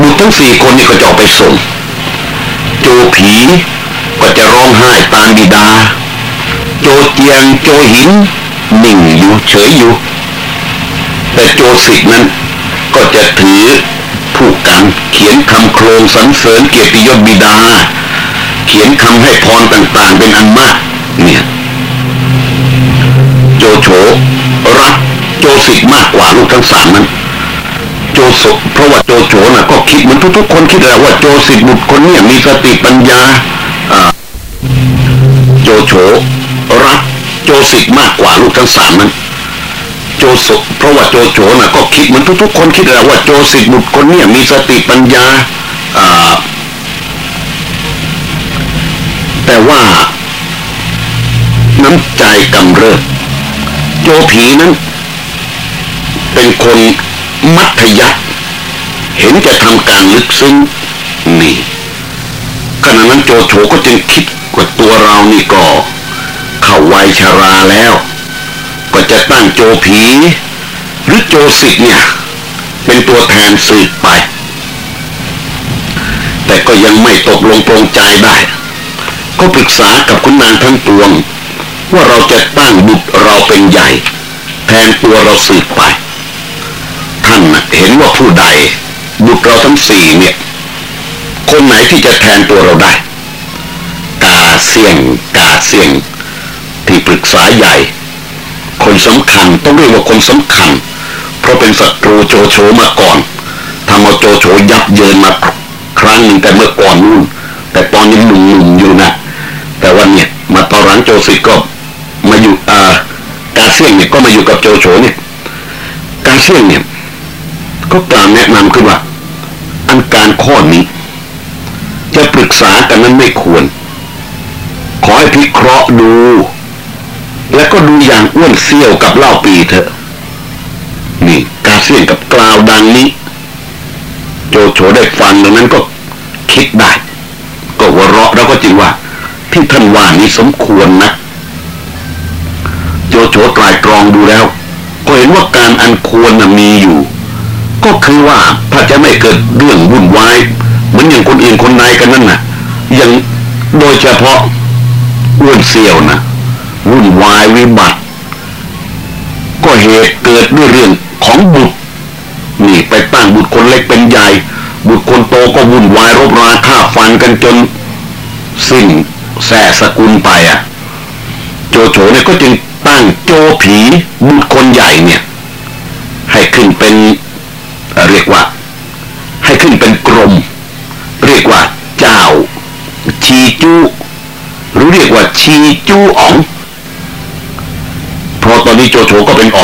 บุตรทั้งสี่คนนี่ก็จะออกไปส่งโจผีก็จะร้องไห้ตามบิดา โจเจียงโจหินนิ่งอยู่เฉยอยู่ แต่โจสิทธิ์นั้นก็จะถือ ผู้กัน เขียนคำโครงสรรเสริญเกียรติยศบิดา เขียนคำให้พรต่างๆเป็นอันมาก เนี่ย โจโฉรักโจสิทธิ์มากกว่าลูกทั้งสามนั้นโจโฉเพราะว่าโจโฉน่ะก็คิดเหมือนทุกๆคนคิดแหละว่าโจสิทธิ์บุตรคนเนี่ยมีสติปัญญาอ่าโจโฉรักโจสิทธิ์มากกว่าลูกทั้งสามนั้น โจโฉเพราะว่าโจโฉน่ะก็คิดเหมือนทุกๆ คนคิดแหละว่าโจสิทธิ์บุตรคนเนี่ยมีสติปัญญาอ่าแต่ว่า น้ำใจกำเริบโจผีนั้น เป็นคนมัธยัติเห็นจะทำการลึกซึ้งนี่ขณะนั้นโจโฉก็จึงคิดว่าตัวเรานี่ก็เข้าวัยชราแล้ว จะตั้งโจผี หรือโจสิทธ์เนี่ย เป็นตัวแทนสืบไป แต่ก็ยังไม่ตกลงปรงใจได้ ก็ปรึกษากับคุณนางทั้งปวง ว่าเราจะตั้งบุตรเราเป็นใหญ่ แทนตัวเราสืบไป ท่านเห็นว่าผู้ใด บุตรเราทั้งสี่เนี่ย คนไหนที่จะแทนตัวเราได้ กาเสี่ยง กาเสี่ยงที่ปรึกษาใหญ่ คนสำคัญต้องเรียกว่าคนสำคัญ เพราะเป็นศัตรูโจโฉมาก่อนทำเอาโจโฉยับเยินมาครั้งหนึ่งแต่เมื่อก่อนนู่น แต่ตอนยังหนุ่มๆอยู่นะแต่วันเนี่ยมาตอนหลังโจสิก็มาอยู่อ่ากาเซียงเนี่ยก็มาอยู่กับโจโฉเนี่ยกาเซียงเนี่ยก็กล่าวแนะนำขึ้นว่าอันการข้อนี้ จะปรึกษากันนั้นไม่ควร ขอให้พิเคราะห์ดู แล้วก็ดูอย่างอ้วนเซี่ยวกับเล่าปีเถอะนี่กาเซียนกับกล่าวดังนี้ โจโฉได้ฟังดังนั้นก็คิดได้ ก็หัวเราะแล้วก็จริงว่า ที่ท่านว่านี้สมควรนะ โจโฉตรายตรองดูแล้ว ก็เห็นว่าการอันควรมีอยู่ ก็คือว่าถ้าจะไม่เกิดเรื่องวุ่นวายเหมือนอย่างคนอื่นคนใดกันนั่นน่ะอย่างโดยเฉพาะอ้วนเซียวนะ วุ่นวายวิบัติ ก็เหตุเกิดด้วยเรื่องของบุตรนี่ไปตั้งบุตรคนเล็กเป็นใหญ่ บุตรคนโตก็วุ่นวายรบราฆ่าฟันกันจน สิ้นแส่สกุลไปอะ โจโฉเนี่ยก็จึงตั้งโจผีบุตรคนใหญ่เนี่ย ให้ขึ้นเป็นเเรียกว่า ให้ขึ้นเป็นกรม เรียกว่า เจ้าชีจูหรือเรียกว่าชีจูอ๋อง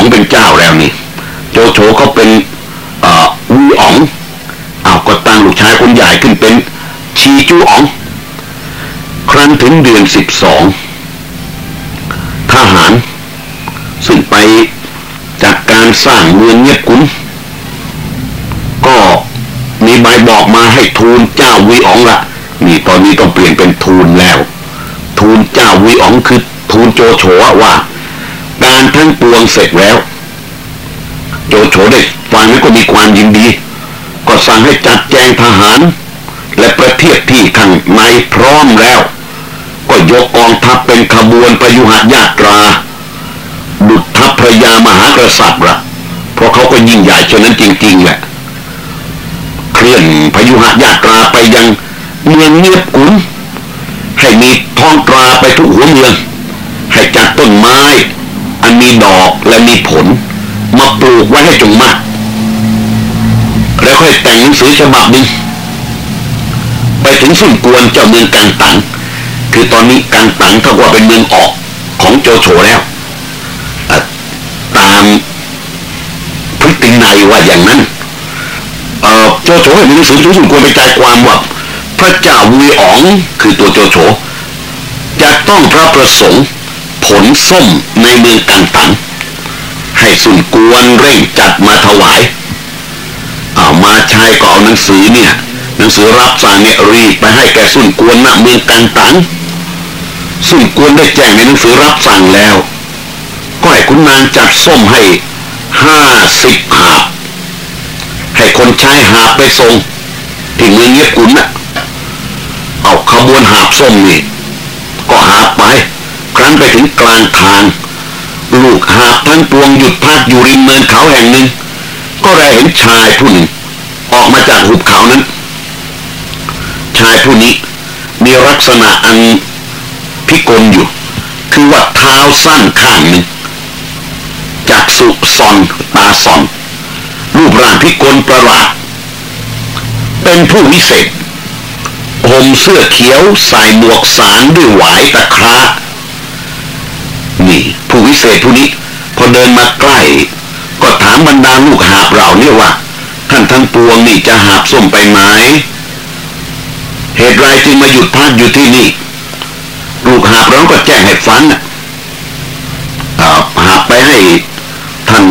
องเป็นเจ้าแล้วนี่โจโฉก็เป็นอ่อวีอ๋องเอาก็ตั้งลูกชายคนใหญ่ขึ้นเป็นชีจูอ๋อง ครั้นถึงเดือนสิบสองทหาร ซึ่งไปจากการสร้างเมืองเงียบกุนก็มีใบบอกมาให้ทูลเจ้าวีอ๋องละนี่ตอนนี้ต้องเปลี่ยนเป็นทูลแล้ว ทูลเจ้าวีอ๋องคือทูลโจโฉว่า ทั้งปวงเสร็จแล้ว โจโฉได้ฟังนั้นก็มีความยินดี ก็สั่งให้จัดแจงทหาร และประเทศที่ข้างในพร้อมแล้ว ก็ยกกองทัพเป็นขบวนประยุหญาตรา ดุจทัพพระยามหากษัตริย์ละเพราะเขาก็ยิ่งใหญ่เช่นนั้นจริงๆแหละเคลื่อนพยุหญาตราไปยังเมืองเงียบกุนให้มีท้องตราไปทุกหัวเมือง ให้จัดต้นไม้ มีดอกและมีผล มาปลูกไว้ให้จงมาก แล้วค่อยแต่งหนังสือฉบับหนึ่งไปถึงสุ่มกวนเจ้าเมืองกันตังคือตอนนี้กันตังเท่ากับเป็นเมืองออกของโจโฉแล้วตามพฤตินัยว่าอย่างนั้นโจโฉเห็นหนังสือสุ่มกวนไปใจความว่าพระเจ้าวีอ๋องคือตัวโจโฉจะต้องพระประสงค์ ผลส้มในเมืองกันตังให้สุนกวนเร่งจัดมาถวาย เอามาชายก็เอาหนังสือเนี่ย หนังสือรับสั่งเนี่ยรีบไปให้แกสุนกวนณเมืองกันตังสุนกวนได้แจ้งในหนังสือรับสั่งแล้ว ก็ให้คุณนางจัดส้มให้ห้าสิบหาบให้คนใช้หาบไปส่งที่เมืองเงียบกุนน่ะเอาขบวนหาบส้มนี่ก็หาไป รั้นไปถึงกลางทาง ลูกหาบทั้งปวงหยุดพักอยู่ริมเนินเขาแห่งหนึ่ง ก็ได้เห็นชายผู้หนึ่งออกมาจากหุบเขานั้น ชายผู้นี้มีลักษณะอันพิกลอยู่ คือว่าเท้าสั้นข้างหนึ่งจากสุซอนตาซอน รูปร่างพิกลประหลาด เป็นผู้วิเศษห่มเสื้อเขียวใส่หมวกสารด้วยหวายตะคราี่ผู้วิเศษผู้นี้ พอเดินมาใกล้ ก็ถามบรรดาลูกหาบเราเนี่ยว่า ท่านทั้งปวงนี่จะหาบส้มไปไหนเหตุไรจึงมาหยุดพักอยู่ที่นี่ ลูกหาบเราก็แจ้งให้ฟังอะหาบไปให้ท่าน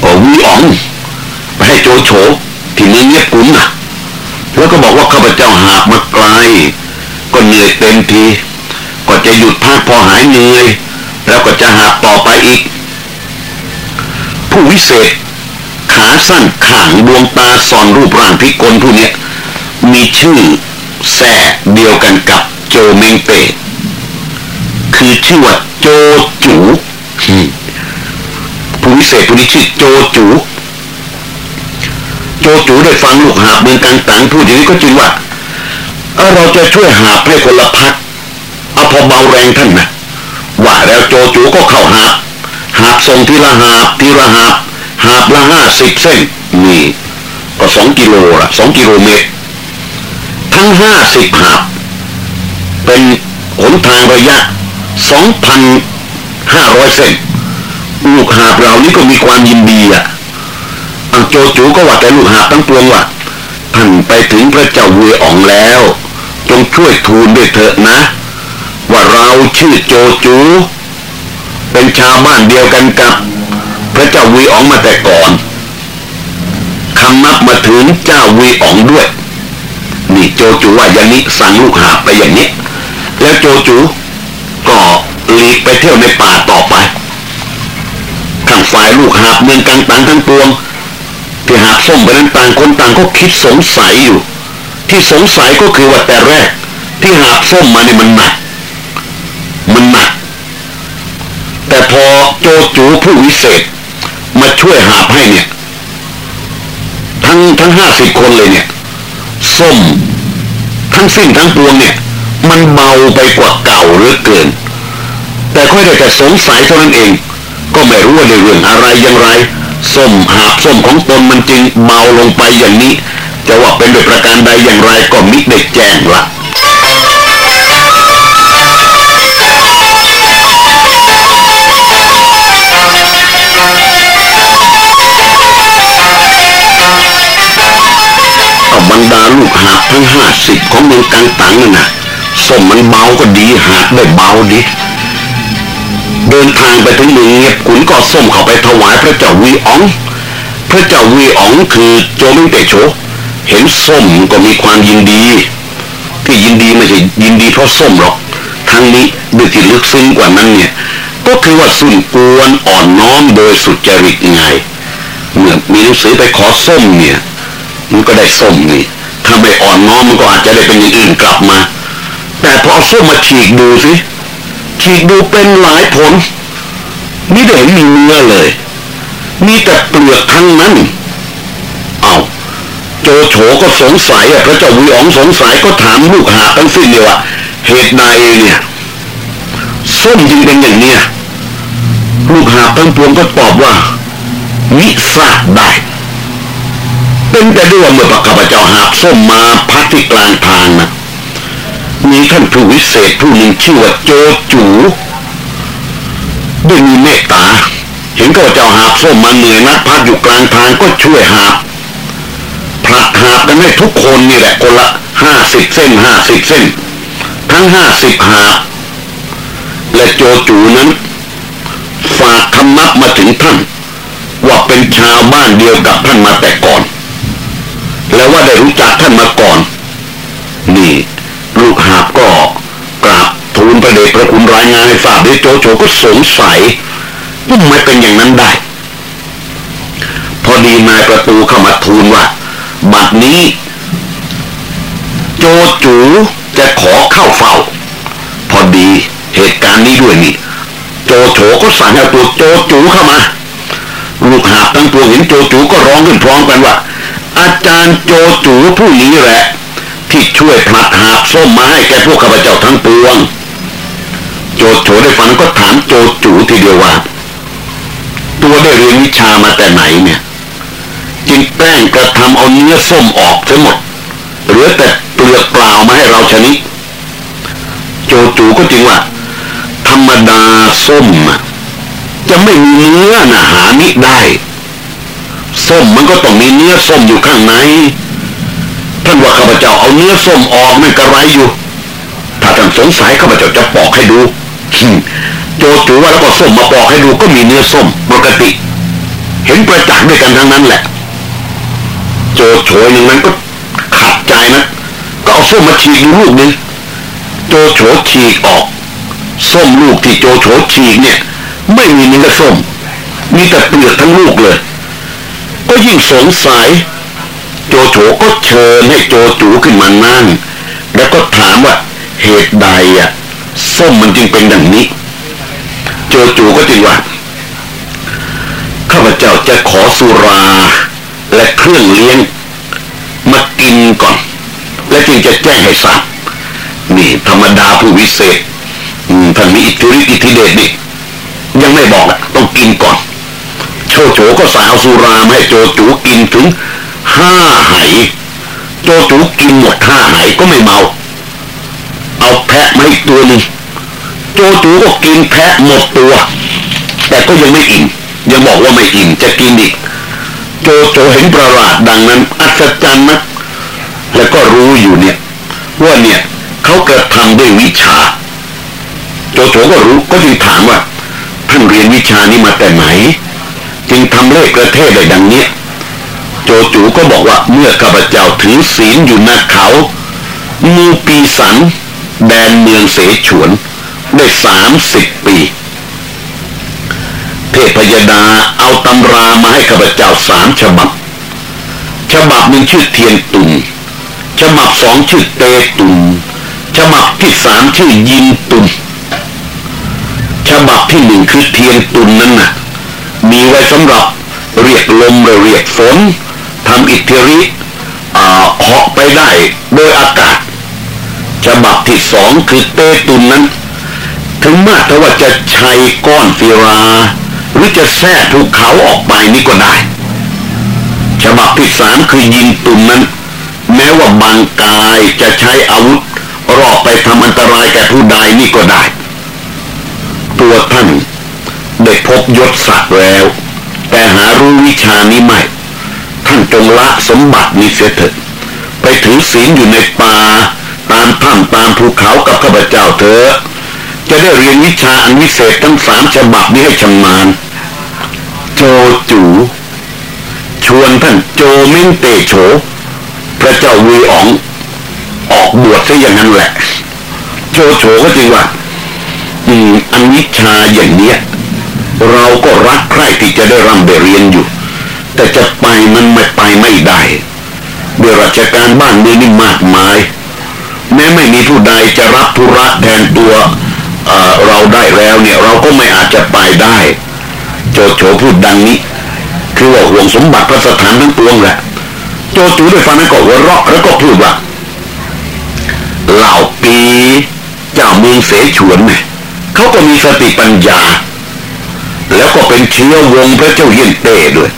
โอวีอ๋อง ไปให้โจโฉที่เมืองเงียบกุนนะแล้วก็บอกว่าข้าพเจ้าหาบมาไกลก็เหนื่อยเต็มที ก็จะหยุดพักพอหายเหนื่อย แล้วก็จะหาต่อไปอีก ผู้วิเศษ ขาสั้นข่างดวงตาซอนรูปร่างพิกลผู้นี้มีชื่อแส่เดียวกันกับโจเมงเตคือชื่อว่าโจจูผู้วิเศษผู้นี้ชื่อโจจูโจจูได้ฟังลูกหาเมืองต่างๆพูดอย่างนี้ก็จริงว่าเเราจะช่วยหาให้คนละพัก เอาพอเบาแรงท่านนะว่าแล้วโจจูก็เข้าหาบหาบส่งทีละหาบทีละหาบหาบละห้าสิบเส้นนี่ก็สองกิโลละสองกิโลเมตร ทั้งห้าสิบหาบเป็นหนทางระยะสองพันห้าร้อยเส้นลูกหาบเรานี่ก็มีความยินดีอะอังโจจูก็ว่าแต่ลูกหาบทั้งปวงว่าท่านไปถึงพระเจ้าเวอองแล้ว จงช่วยทูลด้วยเถอะนะ ว่าเราชื่อโจจู เป็นชาวบ้านเดียวกันกับ พระเจ้าวีอองมาแต่ก่อนคำนับมาถึงเจ้าวีอองด้วย นี่โจจูว่าอย่างนี้สั่งลูกหาไปอย่างนี้ แล้วโจจูก็หลีกไปเที่ยวในป่าต่อไปข้างฝ่ายลูกหาเมืองกลางต่างทั้งปวงที่หาบส้มไปนั้นต่างคนต่างก็คิดสงสัยอยู่ ที่สงสัยก็คือว่าแต่แรก ที่หาบส้มมาเนี่ยมันหนัก มันหนัก แต่พอ โจจูผู้วิเศษ มาช่วยหาบให้เนี่ย ทั้งทั้งห้าสิบคนเลยเนี่ย ส้ม ทั้งสิ้นทั้งปวงเนี่ย มันเบาไปกว่าเก่าเหลือเกิน แต่ค่อยได้แต่สงสัยเท่านั้นเอง ก็ไม่รู้ว่าในเรื่องอะไรอย่างไร ส้มหาบส้มของตนมันจึงเบาลงไปอย่างนี้ จะว่าเป็นโดยประการใดอย่างไรก็มิได้แจ้งละ หาบทั้งห้าสิบของเมืองกังตังนั่นนะส้มมันเบาก็ดีหาบได้เบาดีเดินทางไปถึงเมืองเงียบขุนก็ส้มเข้าไปถวายพระเจ้าวีอ๋อง พระเจ้าวีอ๋องคือโจมิงเตโช เห็นส้มก็มีความยินดี ที่ยินดีไม่ใช่ยินดีเพราะส้มหรอกทั้งนี้ด้วยที่ลึกซึ้งกว่านั้นเนี่ย ก็คือว่าสุนกวนอ่อนน้อมโดยสุจริตไงเมื่อมีหนังสือไปขอส้มเนี่ย มันก็ได้ส้มนี่ ถ้าไม่อ่อนน้อมมันก็อาจจะได้เป็นอย่างอื่นกลับมา แต่พอเอาส้มมาฉีกดูสิฉีกดูเป็นหลายผลมิได้เห็นมีเนื้อเลย มีแต่เปลือกทั้งนั้น เอาโจโฉก็สงสัยอะพระเจ้าวีอ๋องสงสัยก็ถามลูกหาทั้งสิ้นเลยว่าเหตุใดเนี่ยส้มจึงเป็นอย่างเนี้ยลูกหาทั้งปวงก็ตอบว่ามิทราบได้ เป็นแต่ด้วยว่าเมื่อพระข้าพเจ้าหาบส้มมาพักที่กลางทางนะมีท่านผู้วิเศษผู้หนึ่งชื่อว่าโจจูด้วยมีเมตตา เห็นข้าพเจ้าหาบส้มมาเหนื่อยนักพักอยู่กลางทางก็ช่วยหาบผลัดหาบกันให้ทุกคนนี่แหละคนละห้าสิบเส้นห้าสิบเส้น ทั้งห้าสิบหาบและโจจูนั้น ฝากคำนับมาถึงท่าน ว่าเป็นชาวบ้านเดียวกับท่านมาแต่ก่อน แล้วว่าได้รู้จักท่านมาก่อน นี่ ลูกหาบก็กราบทูลประเดชพระคุณรายงานให้ทราบด้วยโจโฉก็สงสัยว่าไม่เป็นอย่างนั้นได้ พอดีนายประตูเข้ามาทูลว่าบัดนี้ โจจูจะขอเข้าเฝ้า พอดีเหตุการณ์นี้ด้วยนี่โจโฉก็สั่งให้ตัวโจจูเข้ามา ลูกหาบทั้งตัวเห็นโจจูก็ร้องขึ้นพร้อมกันว่า อาจารย์โจจูผู้นี้แหละ ที่ช่วยผลัดหาบส้มมาให้แก่พวกข้าพเจ้าทั้งปวง โจโฉได้ฟังก็ถามโจจูทีเดียวว่า ตัวได้เรียนวิชามาแต่ไหนเนี่ย จึงแกล้งกระทำเอาเนื้อส้มออกทั้งหมดเหลือแต่เปลือกเปล่ามาให้เราชนิดโจจูก็จริงว่า ธรรมดาส้มจะไม่มีเนื้อนะหามิได้ ส้มมันก็ต้องมีเนื้อส้มอยู่ข้างในท่านว่าข้าพเจ้าเอาเนื้อส้มออกไม่กระไรอยู่ ถ้าท่านสงสัยข้าพเจ้าจะปอกให้ดูโจจูว่าแล้วก็ส้มมาปอกให้ดูก็มีเนื้อส้มปกติ เห็นประจักษ์ด้วยกันทั้งนั้นแหละ โจโฉอย่างนั้นก็ขัดใจนะก็เอาส้มมาฉีกลูกนึงโจโฉฉีกออกส้มลูกที่โจโฉฉีกเนี่ย ไม่มีเนื้อส้ม มีแต่เปลือกทั้งลูกเลย ก็ยิ่งสงสัย โจโฉก็เชิญให้โจจูขึ้นมานั่ง แล้วก็ถามว่าเหตุใดอะส้มมันจึงเป็นดังนี้ โจจูก็จึงว่าข้าพเจ้าจะขอสุราและเครื่องเลี้ยงมากินก่อน และจึงจะแจ้งให้ทราบนี่ธรรมดาผู้วิเศษท่านมีอิทธิฤทธิ์อิทธิเดชนี่ยังไม่บอกอะต้องกินก่อน โชโฉก็สาวสุรามให้โจจูกินถึงห้าไหโจจูกินหมดห้าไหก็ไม่เมา เอาแพะมาอีกตัวหนึ่งโจจูก็กินแพะหมดตัว แต่ก็ยังไม่อิ่มยังบอกว่าไม่อิ่มจะกินอีกโจโฉเห็นประหลาดดังนั้นอัศจรรย์นะแล้วก็รู้อยู่เนี่ยว่าเนี่ยเขากระทำด้วยวิชา โจโฉก็รู้ก็จึงถามว่าท่านเรียนวิชานี้มาแต่ไหน จึงทำเลขประเทศได้ดังนี้ โจจูก็บอกว่าเมื่อข้าพเจ้าถือศีลอยู่นาเขามูปีสัน แดนเมืองเสฉวน ได้สามสิบปี เทพยดาเอาตำรามาให้ข้าพเจ้าสามฉบับ ฉบับหนึ่งชื่อเทียนตุนฉบับสองชื่อเตตุนฉบับที่สามชื่อยินตุนฉบับที่หนึ่งคือเทียนตุนนั้นน่ะ มีไว้สำหรับเรียกลมหรือเรียกฝนทำอิทธิฤทธิ์เหาะไปได้โดยอากาศ ฉบับที่สองคือเตตุนนั้น ถึงแม้แต่ว่าจะใช้ก้อนฟิรา หรือจะแท้ภูเขาออกไปนี่ก็ได้ ฉบับที่สามคือยินตุนนั้น แม้ว่าบางกายจะใช้อาวุธรอบไปทำอันตรายแก่ผู้ใดนี่ก็ได้ ตัวท่าน พบยศศักดิ์แล้ว แต่หารู้วิชานี้ไม่ ท่านจงละสมบัตินี้เสียเถิดไปถือศีลอยู่ในป่า ตามถ้ำตามภูเขากับข้าพเจ้าเถอะจะได้เรียนวิชาอันวิเศษทั้งสามฉบับนี้ให้ชำนาญโจจูชวนท่านโจมินเตโฉพระเจ้าวีอ๋องออกบวชซะอย่างนั้นแหละ โจโฉก็จริงว่า อืมอันวิชาอย่างเนี้ย เราก็รักใคร่ที่จะได้ร่ำได้เรียนอยู่ แต่จะไปมันไม่ไปไม่ได้ด้วยราชการบ้านเมืองนี่มากมาย แม้ไม่มีผู้ใดจะรับธุระแทนตัวเเราได้แล้วเนี่ยเราก็ไม่อาจจะไปได้ โจโฉพูดดังนี้ คือว่าห่วงสมบัติพระสถานทั้งปวงแหละโจจูได้ฟังนั้นก็หัวเราะแล้วก็พูดว่าเหล่าปีเจ้าเมืองเสฉวนเนี่ยเขาก็มีสติปัญญา แล้วก็เป็นเชื้อวงพระเจ้าเยี่ยนเต้ด้วย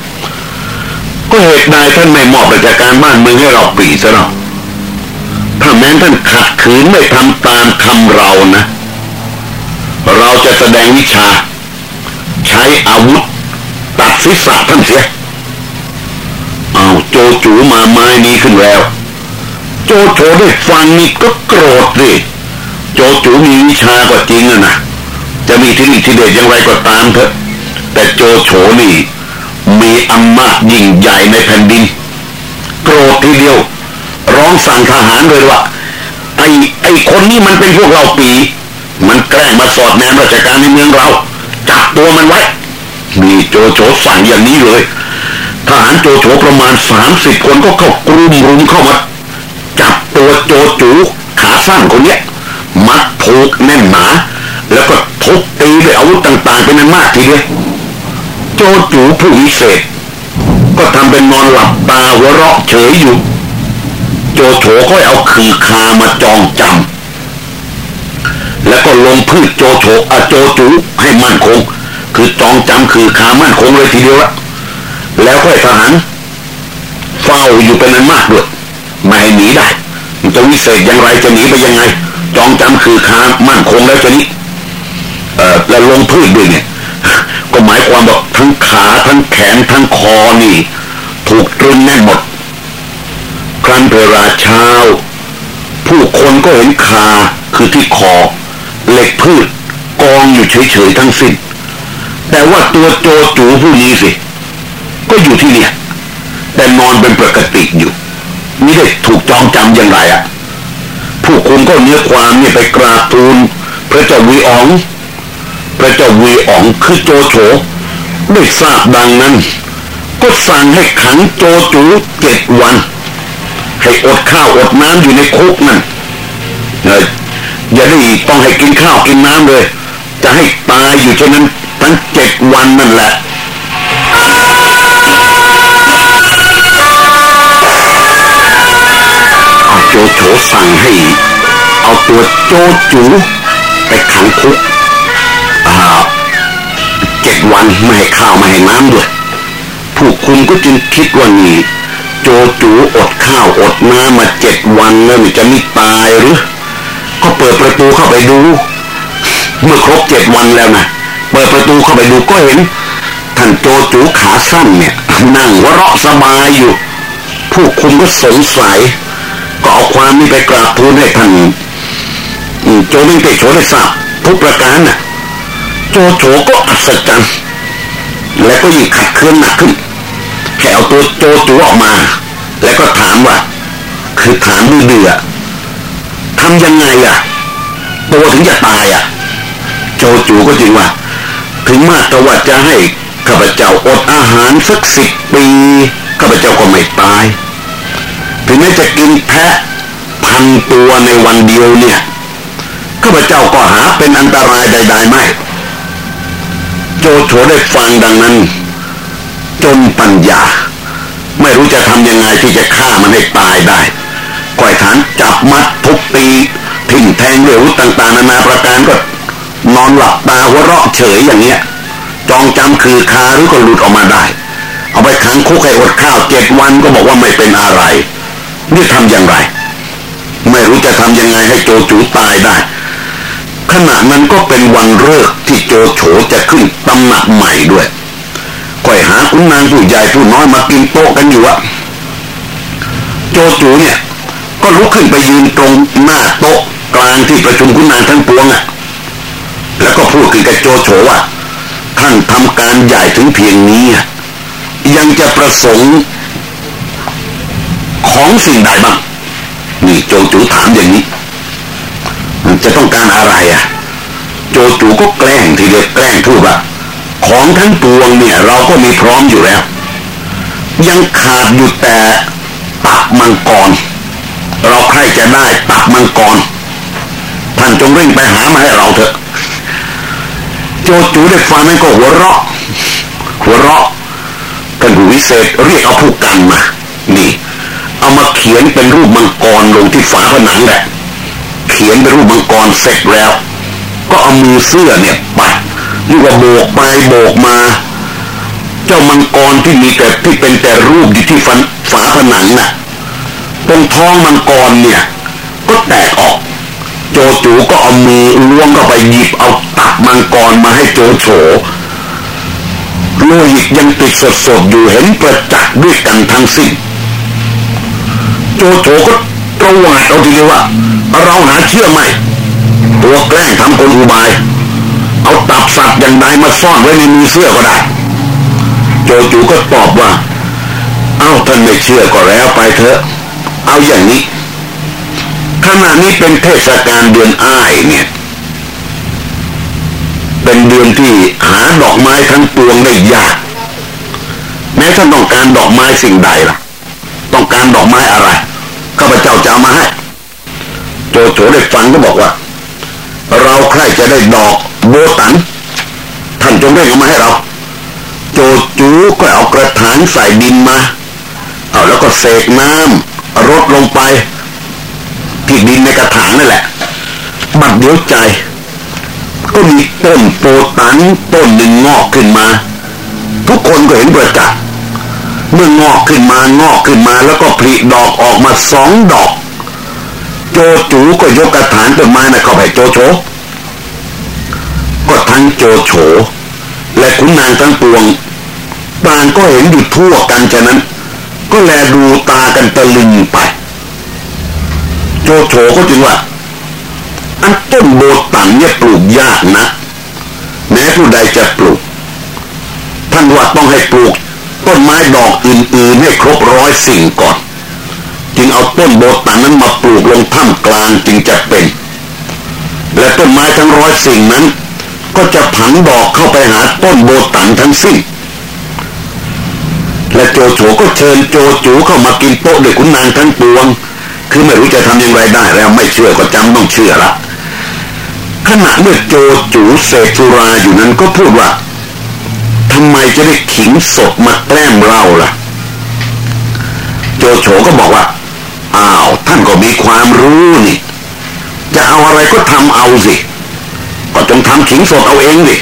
ก็เหตุใดท่านไม่มอบราชการบ้านเมืองให้เราปีซะหรอถ้าแม้ท่านขัดขืนไม่ทำตามคำเรานะ เราจะแสดงวิชา ใช้อาวุธตัดศีรษะท่านเสีย เอาโจจูมาไม้นี้ขึ้นแล้ว โจโฉได้ฟังนี่ก็โกรธสิโจจูมีวิชาก็จริงอะนะจะมีที่นี่ที่เด็ดอย่างไรก็ตามเถอะ แต่โจโฉนี่ มีอำนาจยิ่งใหญ่ในแผ่นดินโกรธทีเดียว ร้องสั่งทหารเลยว่าไอ้ไอ้คนนี้มันเป็นพวกเราปี มันแกล้งมาสอดแนมราชการในเมืองเราจับตัวมันไว้มีโจโฉสั่งอย่างนี้เลย ทหารโจโฉประมาณสามสิบคนก็เข้ากรุมรุมเข้ามาจับตัวโจจูขาสั้นคนเนี้ยมัดผูกแน่นหนาแล้วก็ทุบตีด้วยอาวุธต่างๆเป็นอันมากทีเดียว โจจูผู้วิเศษ ก็ทำเป็นนอนหลับตาหัวเราะเฉยอยู่ โจโฉก็เอาคือคามาจองจำแล้วก็ลงพืชโจโฉอโจจูให้มั่นคง คือจองจำคือคามั่นคงเลยทีเดียวละแล้วค่อยทหารเฝ้าอยู่เป็นอันมากด้วยไม่ให้หนีได้จะวิเศษอย่างไรจะหนีไปยังไง จองจำคือคามั่นคงแล้วจะนี้เอ่อแล้วลงพืชด้วยเนี่ย ก็หมายความว่าทั้งขาทั้งแขนทั้งคอนี่ ถูกตรึงแน่นหมด ครั้นเวลาเช้า ผู้คนก็เห็นคาคือที่คอ เหล็กพืชกองอยู่เฉยๆทั้งสิ้น แต่ว่าตัวโจจูผู้นี้สิ ก็อยู่ที่เนี่ย แต่นอนเป็นปกติอยู่ไม่ได้ถูกจองจำอย่างไรอะผู้คนก็เนื้อความนี่ไปกราบทูลพระเจ้าวีออง พระเจ้าวีอ๋องคือโจโฉได้ทราบดังนั้น ก็สั่งให้ขังโจจูเจ็ดวัน ให้อดข้าวอดน้ำอยู่ในคุกนั่นเอออย่าได้ต้องให้กินข้าวกินน้ำเลย จะให้ตายอยู่เช่นนั้นทั้งเจ็ดวันนั่นแหละอาโจโฉสั่งให้ เอาตัวโจจูไปขังคุก เจ็ดวันไม่ให้ข้าวไม่ให้น้ำด้วยผู้คุมก็จึงคิดว่านี่โจจูอดข้าวอดน้ำมาเจ็ดวันแล้วนี่จะไม่ตายหรือก็เปิดประตูเข้าไปดู เมื่อครบเจ็ดวันแล้วนะเปิดประตูเข้าไปดูก็เห็น ท่านโจจูขาสั้นเนี่ยนั่งวเราะสบายอยู่ ผู้คุมก็สงสัยก็เอาความนี้ไปกราบทูลให้ท่านโจมิงเตโฉได้ทราบทุกประการน่ะ โจโฉก็อัศจรรย์และก็ยิ่งขัดเคืองหนักขึ้นแค่เอาตัวโจจูออกมา แล้วก็ถามว่า คือถามดื้อๆทำยังไงอะตัวถึงจะตายอะ โจจูก็จริงว่า ถึงมากก็ว่าจะให้ข้าพเจ้าอดอาหารสักสิบปีข้าพเจ้าก็ไม่ตาย ถึงแม้จะกินแพะพันตัวในวันเดียวเนี่ยข้าพเจ้าก็หาเป็นอันตรายใด ๆ ไม่ โจโฉได้ฟังดังนั้น จนปัญญา ไม่รู้จะทำยังไงที่จะฆ่ามันให้ตายได้ก่อยฐานจับมัดทุบตีทิ้งแทงด้วยวุธต่าง ๆ นานาประการก็นอนหลับตาหัวเราะเฉยอย่างเงี้ย จองจำคือคาหรือก็หลุดออกมาได้ เอาไปขังคุกให้อดข้าวเจ็ดวันก็บอกว่าไม่เป็นอะไร นี่ทำอย่างไร ไม่รู้จะทำยังไงให้โจจูตายได้ ขณะนั้นก็เป็นวันเลิกที่โจโฉจะขึ้นตำหนักใหม่ด้วยก่อยหาคุณนางผู้ใหญ่ผู้น้อยมากินโต๊ะกันอยู่อะโจจูเนี่ย ก็ลุกขึ้นไปยืนตรงหน้าโต๊ะกลางที่ประชุมคุณนางทั้งปวงอะแล้วก็พูดขึ้นกับโจโฉว่าท่านทำการใหญ่ถึงเพียงนี้ ยังจะประสงค์ของสิ่งใดบ้างนี่โจจูถามอย่างนี้ จะต้องการอะไรอะ โจจูก็แกล้งทีเดียวแกล้งพูดว่าของทั้งปวงเนี่ยเราก็มีพร้อมอยู่แล้ว ยังขาดอยู่แต่ตับมังกร เราใครจะได้ตับมังกรท่านจงเร่งไปหามาให้เราเถอะ โจจูได้ฟังนั้นก็หัวเราะ หัวเราะท่านผู้วิเศษเรียกเอาผู้กันมา นี่ เอามาเขียนเป็นรูปมังกรลงที่ฝาผนังแหละ เขียนเป็นรูปมังกรเสร็จแล้ว ก็เอามือเสื้อเนี่ยปัดนี่ว่าโบกไปโบกมา เจ้ามังกรที่มีแต่ที่เป็นแต่รูปอยู่ที่ฝาฝาผนังน่ะตรงท้องมังกรเนี่ย ก็แตกออก โจจูก็เอามือล้วงเข้าไปหยิบเอาตับมังกรมาให้โจโฉโลหิตยังติดสดๆอยู่เห็นประจักษ์ด้วยกันทั้งสิ้นโจโฉก็ ตระหวาดเอาทีเดียวว่า เราหาเชื่อไหมตัวแกล้งทำกลอุบาย เอาตับสัตว์อย่างใดมาซ่อนไว้ในมือเสื้อก็ได้โจจูก็ตอบว่า เอ้าท่านไม่เชื่อก็แล้วไปเถอะ เอาอย่างนี้ขณะนี้เป็นเทศกาลเดือนอ้ายเนี่ย เป็นเดือนที่หาดอกไม้ทั้งปวงได้ยากแม้ท่านต้องการดอกไม้สิ่งใดล่ะ ต้องการดอกไม้อะไราพเจ้าจะเอามาให้ โจโฉได้ฟังก็บอกว่า เราใครจะได้ดอกโบตัน ท่านจงเร่งเอามาให้เรา โจจูก็เอากระถางใส่ดินมา เอาแล้วก็เสกน้ำรดลงไปที่ดินในกระถางนั่นแหละ บัดเดียวใจ ก็มีต้นโปตันต้นหนึ่งงอกขึ้นมา ทุกคนก็เห็นประจักษ์ เมื่องอกขึ้นมางอกขึ้นมาแล้วก็ผลิดอกออกมาสองดอก โจจูก็ยกกระถางต้นไม้นะเข้าไปโจโฉก็ทั้งโจโฉและขุนนางทั้งปวงต่างก็เห็นอยู่ทั่วกันฉะนั้น ก็แลดูตากันตะลึงไป โจโฉก็จึงว่าอันต้นโบตันเนี่ยปลูกยากนะ แม้ผู้ใดจะปลูกท่านว่าต้องให้ปลูก ต้นไม้ดอกอื่นๆให้ครบร้อยสิ่งก่อน จึงเอาต้นโบตันนั้นมาปลูกลงถ้ำกลางจึงจะเป็น และต้นไม้ทั้งร้อยสิ่งนั้น ก็จะผันดอกเข้าไปหาต้นโบตันทั้งสิ้นและโจโฉก็เชิญโจจูเข้ามากินโต๊ะด้วยขุนนางทั้งปวง คือไม่รู้จะทำอย่างไรได้แล้วไม่เชื่อก็จำต้องเชื่อละขณะเมื่อโจจูเสกสุราอยู่นั้นก็พูดว่า ทำไมจะได้ขิงสดมาแกล้มเราล่ะ โจโฉก็บอกว่า อ้าวท่านก็มีความรู้นี่ จะเอาอะไรก็ทำเอาสิ ก็จงทำขิงสดเอาเองดิ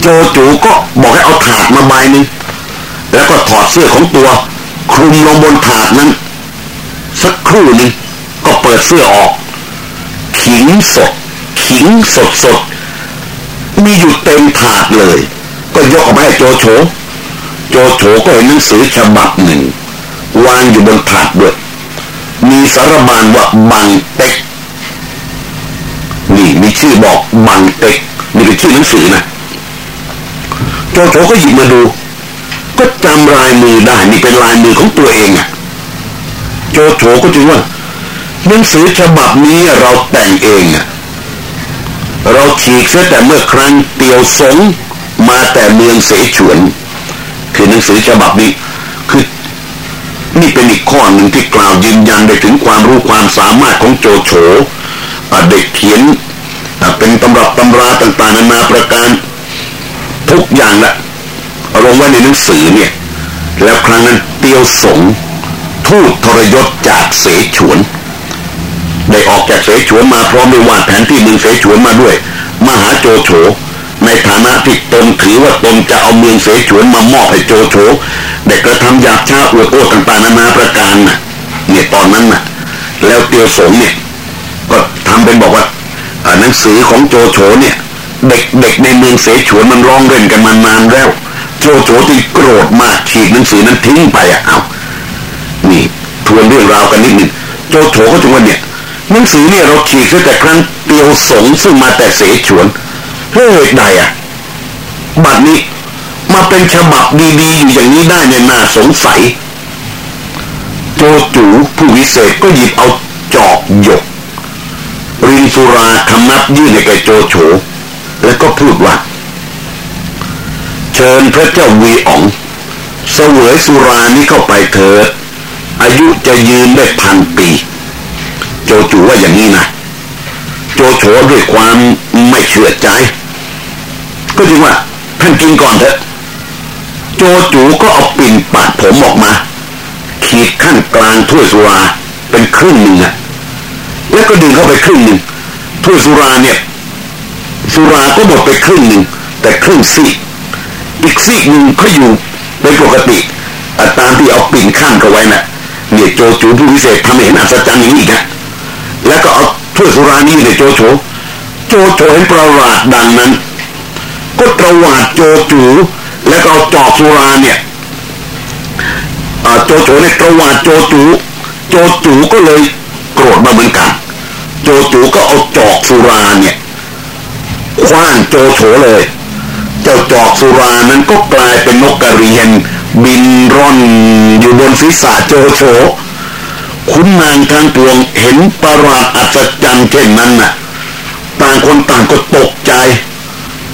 โจจูก็บอกให้เอาถาดมาใบหนึ่งแล้วก็ถอดเสื้อของตัว คลุมลงบนถาดนั้น สักครู่หนึ่งก็เปิดเสื้อออก ขิงสด ขิงสดสดมีอยู่เต็มถาดเลย ก็ยกออกมาให้โจโฉโจโฉก็เห็นหนังสือฉบับหนึ่ง วางอยู่บนถาดด้วยมีสารบานว่าบังเต็กนี่มีชื่อบอกบังเต็กนี่เป็นชื่อหนังสือนะโจโฉก็หยิบมาดู ก็จำลายมือได้นี่เป็นลายมือของตัวเองอะโจโฉก็จึงว่าหนังสือฉบับนี้เราแต่งเองอะเราฉีกเสียแต่เมื่อครั้งเตียวสง มาแต่เมืองเสฉวน คือหนังสือฉบับนี้คือนี่เป็นอีกข้อหนึ่งที่กล่าวยืนยันได้ถึงความรู้ความสามารถของโจโฉเด็กเขียนเป็นตำรับตำราต่างๆนานาประการ ทุกอย่างแหละลงไว้ในหนังสือเนี่ย แล้วครั้งนั้นเตียวสงทูตทรยศจากเสฉวน ได้ออกจากเสฉวนมาพร้อมด้วยวาดแผนที่เมืองเสฉวนมาด้วย มหาโจโฉ ในฐานะที่ตนถือว่าตนจะเอาเมืองเสฉวนมามอบให้โจโฉได้กระทำหยาบช้าอวดโอ้ต่างๆนานาประการน่ะเนี่ยตอนนั้นน่ะแล้วเตียวสงเนี่ยก็ทำเป็นบอกว่าหนังสือของโจโฉเนี่ย เด็กๆในเมืองเสฉวนมันร้องเล่นกันมานานแล้ว โจโฉที่โกรธมากฉีกหนังสือนั้นทิ้งไปอะเอานี่ทวนเรื่องราวกันนิดหนึ่งโจโฉก็จึงว่าเนี่ยหนังสือเนี่ยเราฉีกตั้งแต่ครั้งเตียวสงซึ่งมาแต่เสฉวน เพื่อเหตุใดอะ บัดนี้ มาเป็นฉบับดีๆ อยู่อย่างนี้ได้เนี่ยน่าสงสัยโจจูผู้วิเศษก็หยิบเอาจอกหยก รินสุราคำนับยื่นให้แกโจโฉแล้วก็พูดว่า เชิญพระเจ้าวีอ๋องเสวยสุรานี้เข้าไปเถิด อายุจะยืนได้พันปี โจจูว่าอย่างนี้นะ โจโฉด้วยความไม่เชื่อใจ ก็จึงว่าท่านกินก่อนเถอะ โจจูก็เอาปิ่นปัดผมออกมา ขีดขั้นกลางถ้วยสุราเป็นครึ่งหนึ่งอะแล้วก็ดึงเข้าไปครึ่งหนึ่งถ้วยสุราเนี่ย สุราก็หมดไปครึ่งหนึ่งแต่ครึ่งซีกอีกซีกหนึ่งก็อยู่เป็นปกติตามที่เอาปิ่นข้างเขาไว้น่ะเนี่ยโจจูผู้พิเศษทำให้เห็นอัศจรรย์อย่างนี้อีกนะแล้วก็เอาถ้วยสุรานี่เนี่ยโจโฉโจโฉเห็นประหลาดดังนั้น กระหวาดโจจูแล้วก็เอาจอกสุราเนี่ยโจโฉเนี่ยตระหวาดโจจูโจจูก็เลยโกรธมาเหมือนกัน โจจูก็เอาจอกสุราเนี่ยคว้างโจโฉเลย เจ้าจอกสุรานั้นก็กลายเป็นนกกระเรียน บินร่อนอยู่บนศีรษะโจโฉคุณนางทางปวงเห็นประหลาดอัศจรรย์เช่นนั้นน่ะ ต่างคนต่างก็ตกใจ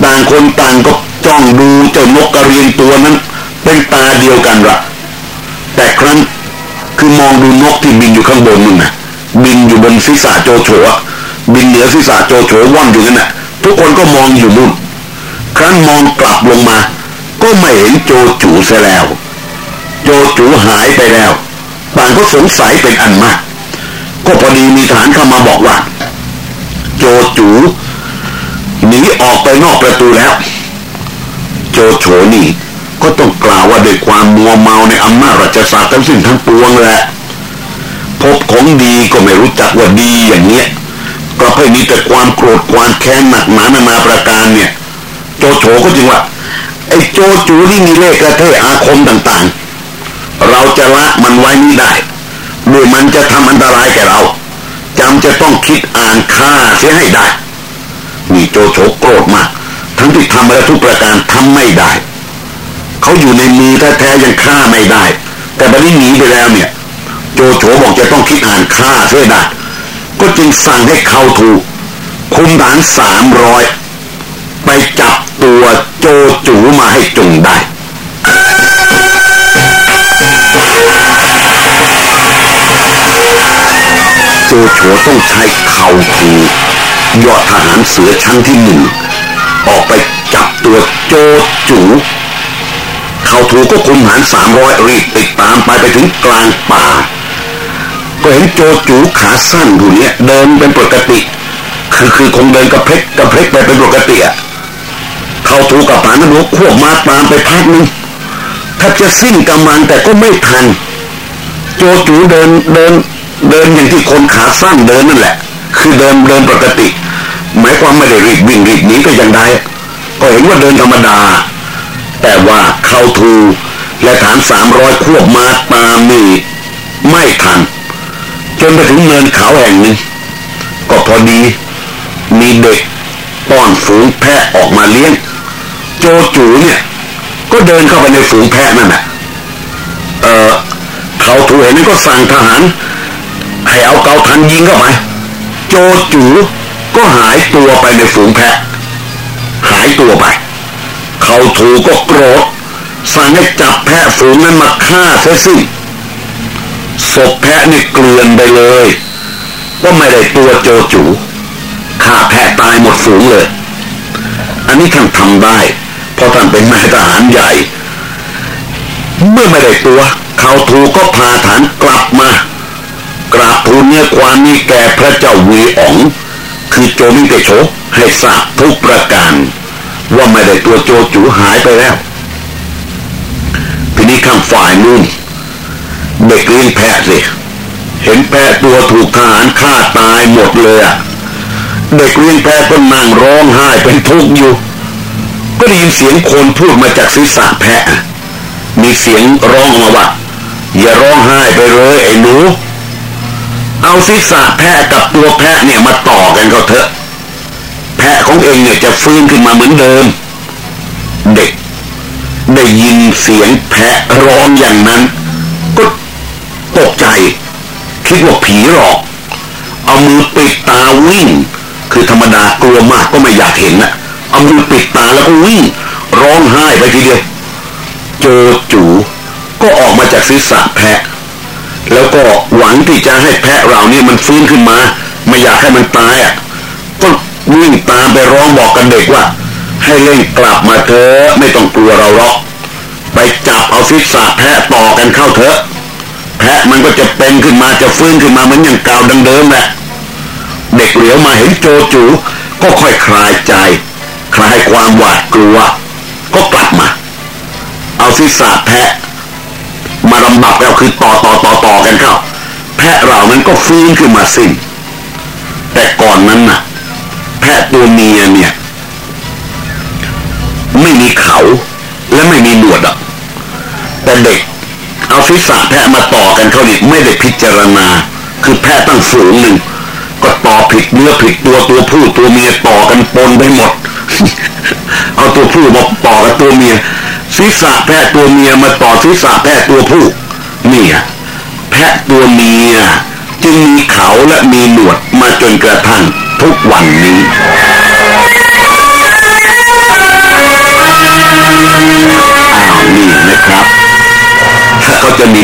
ต่างคนต่างก็จ้องดูเจ้านกกระเรียนตัวนั้น เป็นตาเดียวกันละแต่ครั้นคือมองดูนกที่บินอยู่ข้างบนนั่นน่ะบินอยู่บนศีรษะโจโฉบินเหนือศีรษะโจโฉว่อนอยู่นั่นน่ะทุกคนก็มองอยู่นู่นครั้นมองกลับลงมา ก็ไม่เห็นโจจูเสียแล้ว โจจูหายไปแล้วต่างก็สงสัยเป็นอันมาก ก็พอดีมีฐานเข้ามาบอกว่า โจจู หนีออกไปนอกประตูแล้ว โจโฉนี่ ก็ต้องกล่าวว่าด้วยความมัวเมาในอำนาจราชศาสาทั้งสิ้นทั้งปวงแหละพบของดีก็ไม่รู้จักว่าดีอย่างเนี้ยก็ให้มีแต่ความโกรธความแค้นหนักหนานานาประการเนี่ย โจโฉก็จริงว่าไอ้โจจูนี่มีเลขกระเทยอาคมต่างๆ เราจะละมันไว้ไม่ได้ด้วยมันจะทำอันตรายแก่เราจำจะต้องคิดอ่านฆ่าเสียให้ได้ มีโจโฉโกรธมาก ทั้งที่ทำอะไรทุกประการทำไม่ได้ เขาอยู่ในมือแท้ๆยังฆ่าไม่ได้ แต่บัดนี้หนีไปแล้วเนี่ย โจโฉบอกจะต้องคิดอ่านฆ่าเสียได้ก็จึงสั่งให้เขาถูก คุมฐานสามร้อยไปจับตัวโจจูมาให้จงได้โจโฉต้องใช้เข่าถู ยอดทหารเสือชั้นที่หนึ่งออกไปจับตัวโจจูเขาถูก็คุมฐานสามร้อยรีบติดตามไปไปถึงกลางป่า ก็เห็นโจจูขาสั้นอยู่เนี่ยเดินเป็นปกติ คือคือคงเดินกระเพกกระเพกไปเป็นปกติอะเขาถูกับผานนกควบมาตามไปพักนึงถ้าจะสิ้นกำลังแต่ก็ไม่ทัน โจจูเดินเดินเดินอย่างที่คนขาสั้นเดินนั่นแหละ คือเดินเดินปกติ หมายความไม่ได้รีบวิ่งรีบหนีก็ยังได้ก็เห็นว่าเดินธรรมดา แต่ว่าเขาทูและฐานสามร้อยควบมาตามนี่ไม่ทัน จนไปถึงเนินเขาแห่งหนึ่งก็พอดี มีเด็กป้อนฝูงแพะออกมาเลี้ยง โจจูเนี่ย ก็เดินเข้าไปในฝูงแพะนั่นแหละเออเขาถูเห็นนั้นก็สั่งทหารให้เอาเกาทันยิงเข้าไป โจจู ก็หายตัวไปในฝูงแพะ หายตัวไป เขาถูก็โกรธสั่งให้จับแพะฝูงนั้นมาฆ่าเสียสิ้นศพแพะนี่เกลือนไปเลยว่าไม่ได้ตัวโจจูฆ่าแพะตายหมดฝูงเลย อันนี้ท่านทำได้เพราะท่านเป็นนายทหารใหญ่ เมื่อไม่ได้ตัวเขาถูก็พาฐานกลับมากราบทูลเนื้อความนี้แก่พระเจ้าวีอ๋อง คือโจมิเตโชให้ทราบทุกประการ ว่าไม่ได้ตัวโจจูหายไปแล้วทีนี้ข้างฝ่ายนู่นเด็กเลี้ยงแพะสิเห็นแพะตัวถูกทหารฆ่าตายหมดเลยอะเด็กเลี้ยงแพะก็นั่งร้องไห้เป็นทุกข์อยู่ ก็ได้ยินเสียงคนพูดมาจากศีรษะแพะ มีเสียงร้องมาว่าอย่าร้องไห้ไปเลยไอ้หนู เอาศีรษะแพะกับตัวแพะเนี่ยมาต่อกันก็เถอะ แพะของเองเนี่ยจะฟื้นขึ้นมาเหมือนเดิม เด็ก ได้ยินเสียงแพะร้องอย่างนั้น ก็ตกใจ คิดว่าผีหรอก เอามือปิดตาวิ่ง คือธรรมดากลัวมากก็ไม่อยากเห็นนะเอามือปิดตาแล้วก็วิ่ง ร้องไห้ไปทีเดียวโจจูก็ออกมาจากศีรษะแพะ แล้วก็หวังที่จะให้แพะเรานี่มันฟื้นขึ้นมา ไม่อยากให้มันตายอะก็วิ่งตามไปร้องบอกกันเด็กว่า ให้เร่งกลับมาเถอะไม่ต้องกลัวเราหรอกไปจับเอาศีรษะแพะต่อกันเข้าเถอะ แพะมันก็จะเป็นขึ้นมาจะฟื้นขึ้นมาเหมือนอย่างเก่าดังเดิมแหละเด็กเหลียวมาเห็นโจจูก็ค่อยคลายใจ คลายความหวาดกลัว ก็กลับมา เอาศีรษะแพะ มาลำบับแล้วคือต่อต่อต่อต่อกันเข้าแพะเรานั้นก็ฟื้นขึ้นมาสิ้นแต่ก่อนนั้นน่ะ แพะตัวเมียเนี่ย ไม่มีเขาและไม่มีหนวดอะแต่เด็ก เอาศีรษะแพะมาต่อกันเขาดิไม่ได้พิจารณา คือแพะตั้งฝูงหนึ่งก็ต่อผิดเนื้อผิดตัวตัวผู้ตัวเมียต่อกันปนไปหมด เอาตัวผู้มาต่อกับตัวเมีย ศีรษะแพะตัวเมียมาต่อศีรษะแพะตัวผู้เนี่ยแพะตัวเมียจึงมีเขาและมีหนวดมาจนกระทั่งทุกวันนี้อ้าวนี่นะครับ ถ้าเขาจะมี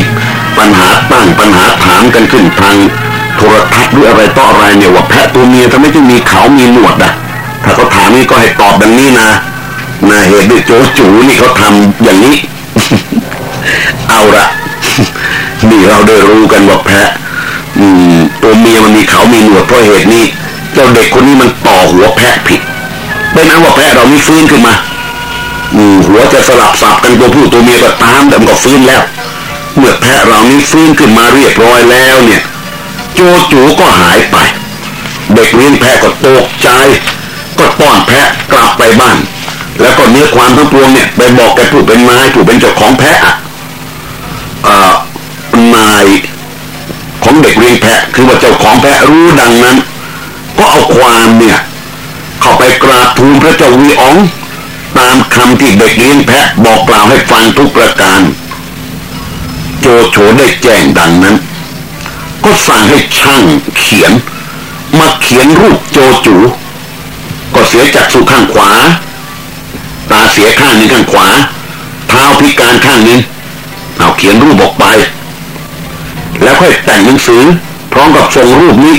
ปัญหาตั้งปัญหาถามกันขึ้นทางโทรทัศน์หรืออะไรต่ออะไรเนี่ยว่าแพะตัวเมียทำไมถึงมีเขามีหนวดอะถ้าเขาถามนี่ก็ให้ตอบดังนี้นะ นะเหตุด้วยโจจูนี่เขาทำอย่างนี้ เอาละนี่เราได้รู้กันว่าแพะตัวเมียมันมีเขามีหนวดเพราะเหตุนี้เจ้าเด็กคนนี้มันต่อหัวแพะผิดเป็นนั้นว่าแพะเรานี่ฟื้นขึ้นมาหัวจะสลับสับกันตัวผู้ตัวเมียก็ตามแต่มันก็ฟื้นแล้ว เมื่อแพะเรานี้ฟื้นขึ้นมาเรียบร้อยแล้วเนี่ย โจจูก็หายไป เด็กเลี้ยงแพะก็ตกใจ ก็ต้อนแพะกลับไปบ้าน แล้วก็เนื้อความทั้งปวงเนี่ยไปบอกแกผู้เป็นนายผู้เป็นเจ้าของแพะอะเอ่อนายของเด็กเลี้ยงแพะคือว่าเจ้าของแพะรู้ดังนั้น ก็เอาความเนี่ยเข้าไปกราบทูลพระเจ้าวีอองตามคำที่เด็กเลี้ยงแพะบอกกล่าวให้ฟังทุกประการ โจโฉได้แจ้งดังนั้น ก็สั่งให้ช่างเขียน มาเขียนรูปโจจู ก็เสียจากสุข้างขวา ตาเสียข้างหนึ่งข้างขวาเท้าพิการข้างหนึ่งเอาเขียนรูปออกไป แล้วค่อยแต่งหนังสือ พร้อมกับส่งรูปนี้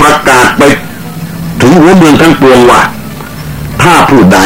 ประกาศไปถึงหัวเมืองทั้งปวงว่า ถ้าผู้ใด